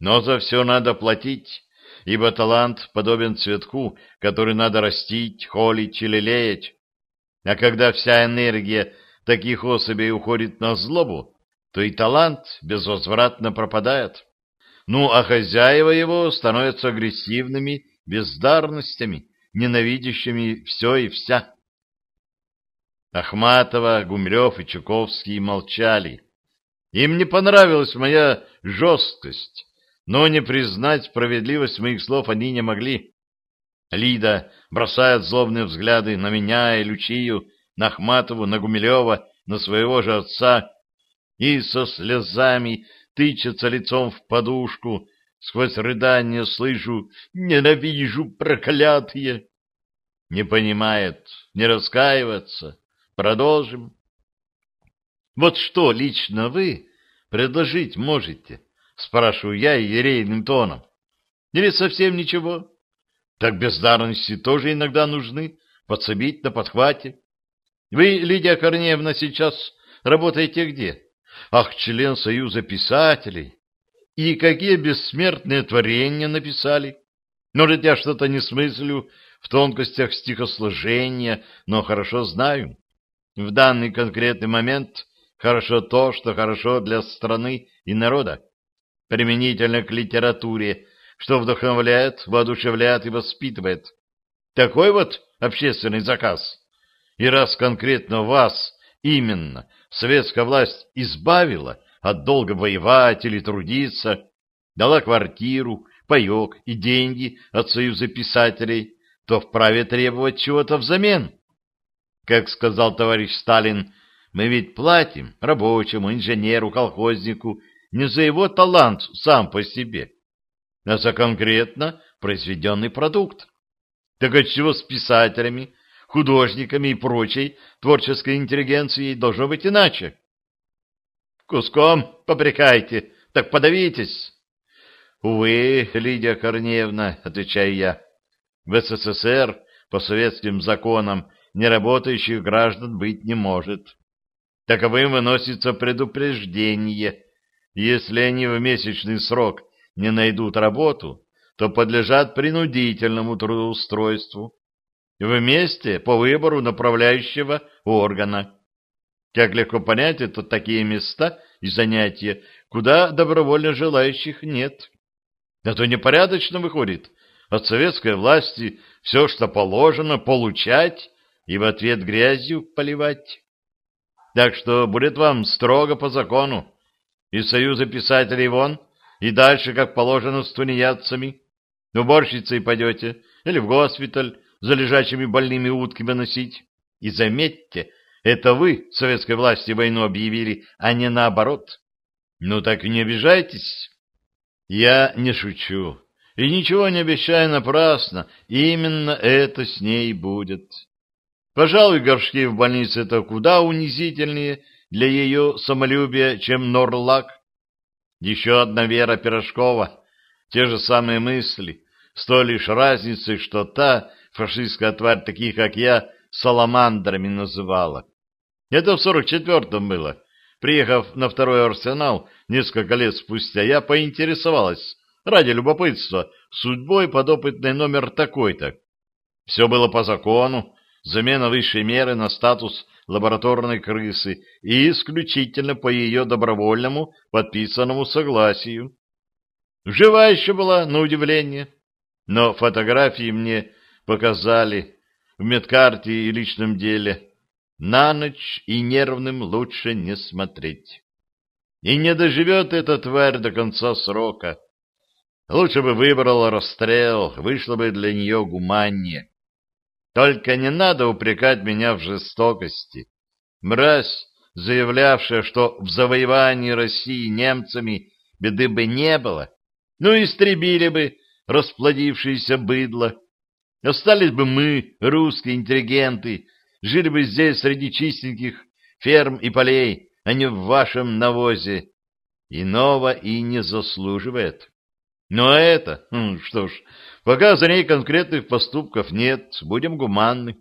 но за все надо платить, ибо талант подобен цветку, который надо растить, холить или лелеять. А когда вся энергия таких особей уходит на злобу, то и талант безвозвратно пропадает. Ну, а хозяева его становятся агрессивными бездарностями, ненавидящими все и вся. Ахматова, Гумилев и Чуковский молчали. Им не понравилась моя жесткость, но не признать справедливость моих слов они не могли. Лида бросает злобные взгляды на меня и Лючию, на Ахматову, на Гумилева, на своего же отца и со слезами тычется лицом в подушку, сквозь рыдание слышу «Ненавижу, проклятые!» Не понимает, не раскаивается. Продолжим. Вот что лично вы предложить можете? Спрашиваю я ерейным тоном. Или совсем ничего? Так бездарности тоже иногда нужны, подсобить на подхвате. Вы, Лидия Корнеевна, сейчас работаете где? Ах, член Союза писателей! И какие бессмертные творения написали! Может, я что-то не смыслю в тонкостях стихосложения, но хорошо знаю. В данный конкретный момент хорошо то, что хорошо для страны и народа. Применительно к литературе, что вдохновляет, воодушевляет и воспитывает. Такой вот общественный заказ. И раз конкретно вас, именно, советская власть избавила от долга воевать или трудиться, дала квартиру, паек и деньги от Союза писателей, то вправе требовать чего-то взамен. Как сказал товарищ Сталин, мы ведь платим рабочему, инженеру, колхознику не за его талант сам по себе, а за конкретно произведенный продукт. Так отчего с писателями, художниками и прочей творческой интеллигенцией должно быть иначе? Куском попрекайте, так подавитесь. Увы, Лидия Корнеевна, отвечаю я, в СССР по советским законам неработающих граждан быть не может. Таковым выносится предупреждение. Если они в месячный срок не найдут работу, то подлежат принудительному трудоустройству вместе по выбору направляющего органа. Как легко понять, это такие места и занятия, куда добровольно желающих нет. Это непорядочно выходит от советской власти все, что положено, получать и в ответ грязью поливать. Так что будет вам строго по закону. Из Союза писателей вон, и дальше, как положено, с тунеядцами. Уборщицей пойдете или в госпиталь за лежачими больными утками носить. И заметьте, это вы советской власти войну объявили, а не наоборот. Ну так не обижайтесь. Я не шучу. И ничего не обещаю напрасно. Именно это с ней будет. Пожалуй, горшки в больнице это куда унизительнее для ее самолюбия, чем Норлак. Еще одна Вера Пирожкова, те же самые мысли, с той лишь разницей, что та, фашистская тварь, таких как я, саламандрами называла. Это в сорок четвертом было. Приехав на второй арсенал несколько лет спустя, я поинтересовалась, ради любопытства, судьбой подопытный номер такой-то. Все было по закону, замена высшей меры на статус лабораторной крысы и исключительно по ее добровольному подписанному согласию. Жива еще была, на удивление, но фотографии мне показали в медкарте и личном деле. На ночь и нервным лучше не смотреть. И не доживет эта тварь до конца срока. Лучше бы выбрала расстрел, вышло бы для нее гуманнее. Только не надо упрекать меня в жестокости. Мразь, заявлявшая, что в завоевании России немцами беды бы не было, ну, истребили бы расплодившееся быдло. Остались бы мы, русские интеллигенты, жили бы здесь среди чистеньких ферм и полей, а не в вашем навозе. Иного и не заслуживает. Но это, хм, что ж, Пока за ней конкретных поступков нет, будем гуманны.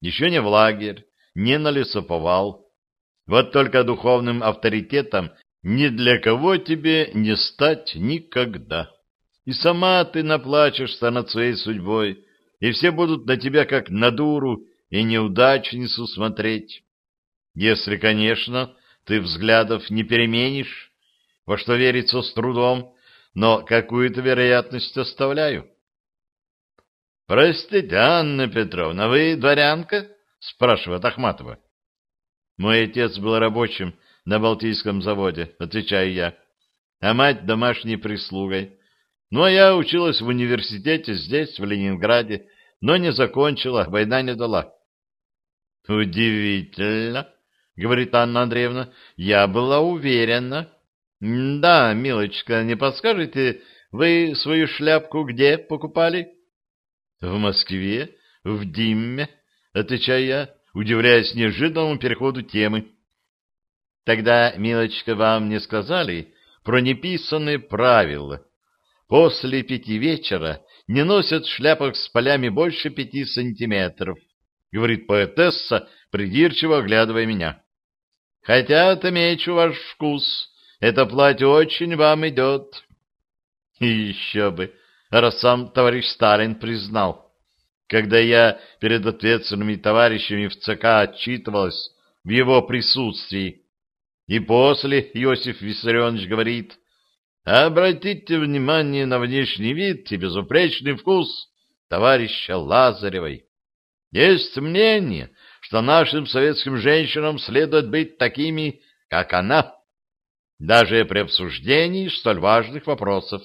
Еще не в лагерь, не на лесоповал. Вот только духовным авторитетом ни для кого тебе не стать никогда. И сама ты наплачешься над своей судьбой, и все будут на тебя как на дуру и неудачницу смотреть. Если, конечно, ты взглядов не переменишь, во что верится с трудом, но какую-то вероятность оставляю. Простите, Анна Петровна, вы дворянка? спрашивает Ахматова. Мой отец был рабочим на Балтийском заводе, отвечаю я, а мать домашней прислугой. Ну, а я училась в университете здесь, в Ленинграде, но не закончила, война не дала. Удивительно, говорит Анна Андреевна, я была уверена. Да, милочка, не подскажете, вы свою шляпку где покупали? В Москве, в Димме, отвечаю я, удивляясь неожиданному переходу темы. Тогда, милочка, вам не сказали про неписанные правила. После пяти вечера не носят шляпок с полями больше пяти сантиметров, говорит поэтесса, придирчиво оглядывая меня. Хотя, отмечу ваш вкус, это платье очень вам идет. И еще бы, раз сам товарищ Сталин признал. Когда я перед ответственными товарищами в ЦК отчитывалась в его присутствии, и после Иосиф Виссарионович говорит, «Обратите внимание на внешний вид и безупречный вкус товарища Лазаревой. Есть мнение, что нашим советским женщинам следует быть такими, как она, даже при обсуждении столь важных вопросов.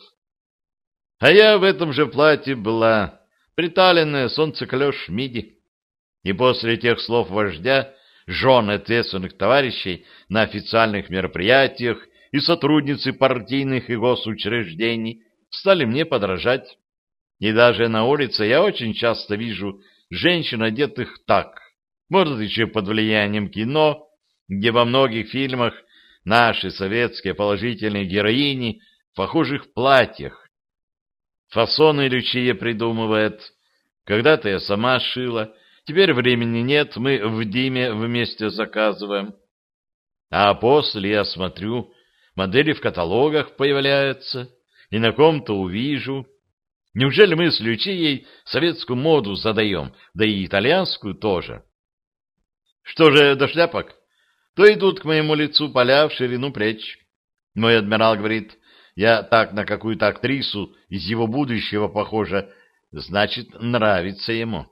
А я в этом же платье была, приталенная солнцеклеш миди. И после тех слов вождя, жен ответственных товарищей на официальных мероприятиях и сотрудницы партийных и госучреждений стали мне подражать. И даже на улице я очень часто вижу женщин, одетых так, может, еще под влиянием кино, где во многих фильмах наши советские положительные героини в похожих платьях, Фасоны Лючия придумывает. Когда-то я сама шила. Теперь времени нет, мы в Диме вместе заказываем. А после я смотрю, модели в каталогах появляются, и на ком-то увижу. Неужели мы с Лючией советскую моду задаем, да и итальянскую тоже? Что же до шляпок? То идут к моему лицу поля в ширину плеч. Мой адмирал говорит, я так на какую-то актрису из его будущего похожа, значит, нравится ему.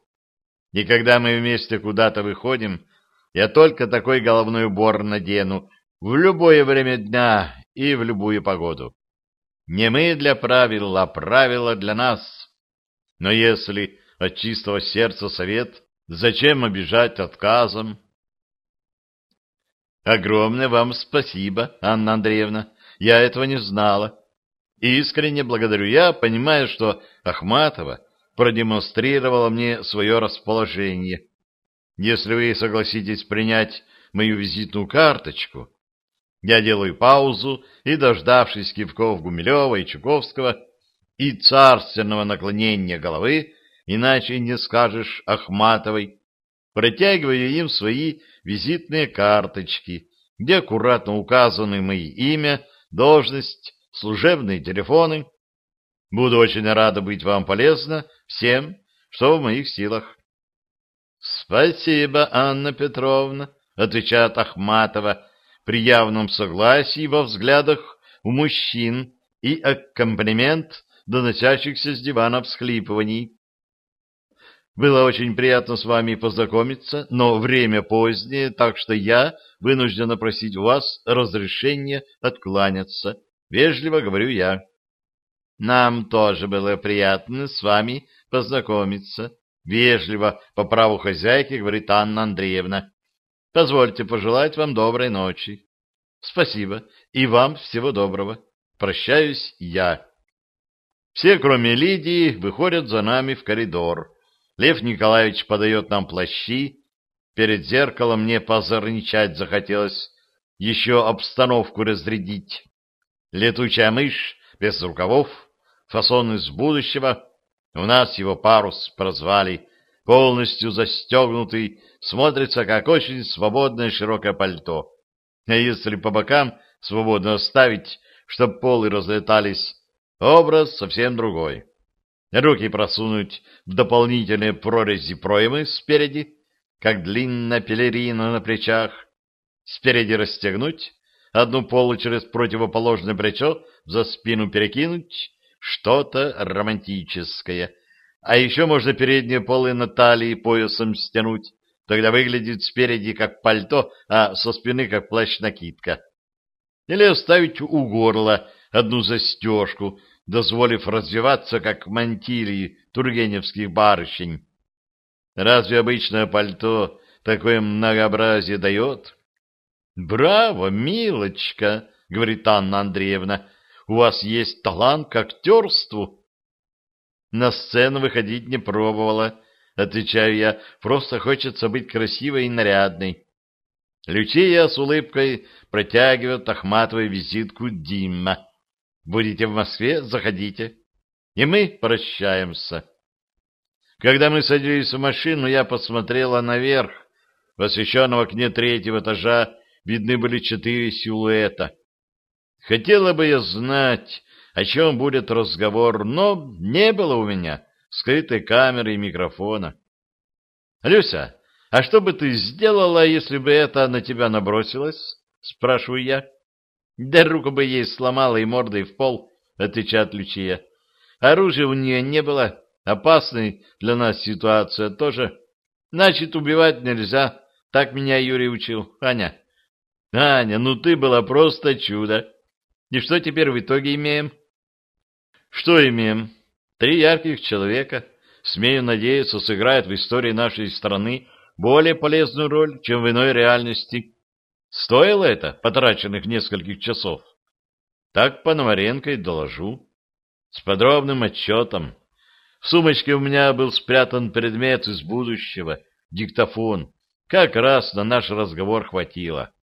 И когда мы вместе куда-то выходим, я только такой головной убор надену в любое время дня и в любую погоду. Не мы для правил, а правила для нас. Но если от чистого сердца совет, зачем обижать отказом? Огромное вам спасибо, Анна Андреевна. Я этого не знала. И искренне благодарю я, понимая, что Ахматова продемонстрировала мне свое расположение. Если вы согласитесь принять мою визитную карточку, я делаю паузу и, дождавшись кивков Гумилева и Чуковского и царственного наклонения головы, иначе не скажешь Ахматовой, протягиваю им свои визитные карточки, где аккуратно указаны мои имя, должность, служебные телефоны. Буду очень рада быть вам полезна всем, что в моих силах. — Спасибо, Анна Петровна, — отвечает Ахматова при явном согласии во взглядах у мужчин и аккомпанемент доносящихся с дивана всхлипываний. Было очень приятно с вами познакомиться, но время позднее, так что я вынуждена просить у вас разрешения откланяться. Вежливо говорю я. Нам тоже было приятно с вами познакомиться. Вежливо, по праву хозяйки, говорит Анна Андреевна. Позвольте пожелать вам доброй ночи. Спасибо. И вам всего доброго. Прощаюсь я. Все, кроме Лидии, выходят за нами в коридор. Лев Николаевич подает нам плащи. Перед зеркалом мне позорничать захотелось, еще обстановку разрядить. Летучая мышь без рукавов, фасон из будущего. У нас его парус прозвали, полностью застегнутый, смотрится как очень свободное широкое пальто. А если по бокам свободно оставить, чтоб полы разлетались, образ совсем другой. Руки просунуть в дополнительные прорези проймы спереди, как длинная пелерина на плечах, спереди расстегнуть, одну полу через противоположное плечо за спину перекинуть, что-то романтическое. А еще можно передние полы на талии поясом стянуть. Тогда выглядит спереди как пальто, а со спины как плащ-накидка. Или оставить у горла одну застежку, дозволив развиваться, как мантилии тургеневских барышень. Разве обычное пальто такое многообразие дает? — Браво, милочка! — говорит Анна Андреевна. — У вас есть талант к актерству. На сцену выходить не пробовала, отвечаю я, просто хочется быть красивой и нарядной. Лючия с улыбкой протягивает Ахматовой визитку Димма. Будете в Москве, заходите. И мы прощаемся. Когда мы садились в машину, я посмотрела наверх. В освещенном окне третьего этажа видны были четыре силуэта. Хотела бы я знать, о чем будет разговор, но не было у меня скрытой камеры и микрофона. — Люся, а что бы ты сделала, если бы это на тебя набросилось? — спрашиваю я. — Да руку бы ей сломала и мордой в пол, — отвечает Лючия. Оружия у нее не было, опасной для нас ситуация тоже. Значит, убивать нельзя, так меня Юрий учил, Аня. Аня, ну ты была просто чудо. И что теперь в итоге имеем? — что имеем? Три ярких человека, смею надеяться, сыграют в истории нашей страны более полезную роль, чем в иной реальности. Стоило это потраченных нескольких часов? Так Пономаренко и доложу. С подробным отчетом. В сумочке у меня был спрятан предмет из будущего, диктофон. Как раз на наш разговор хватило.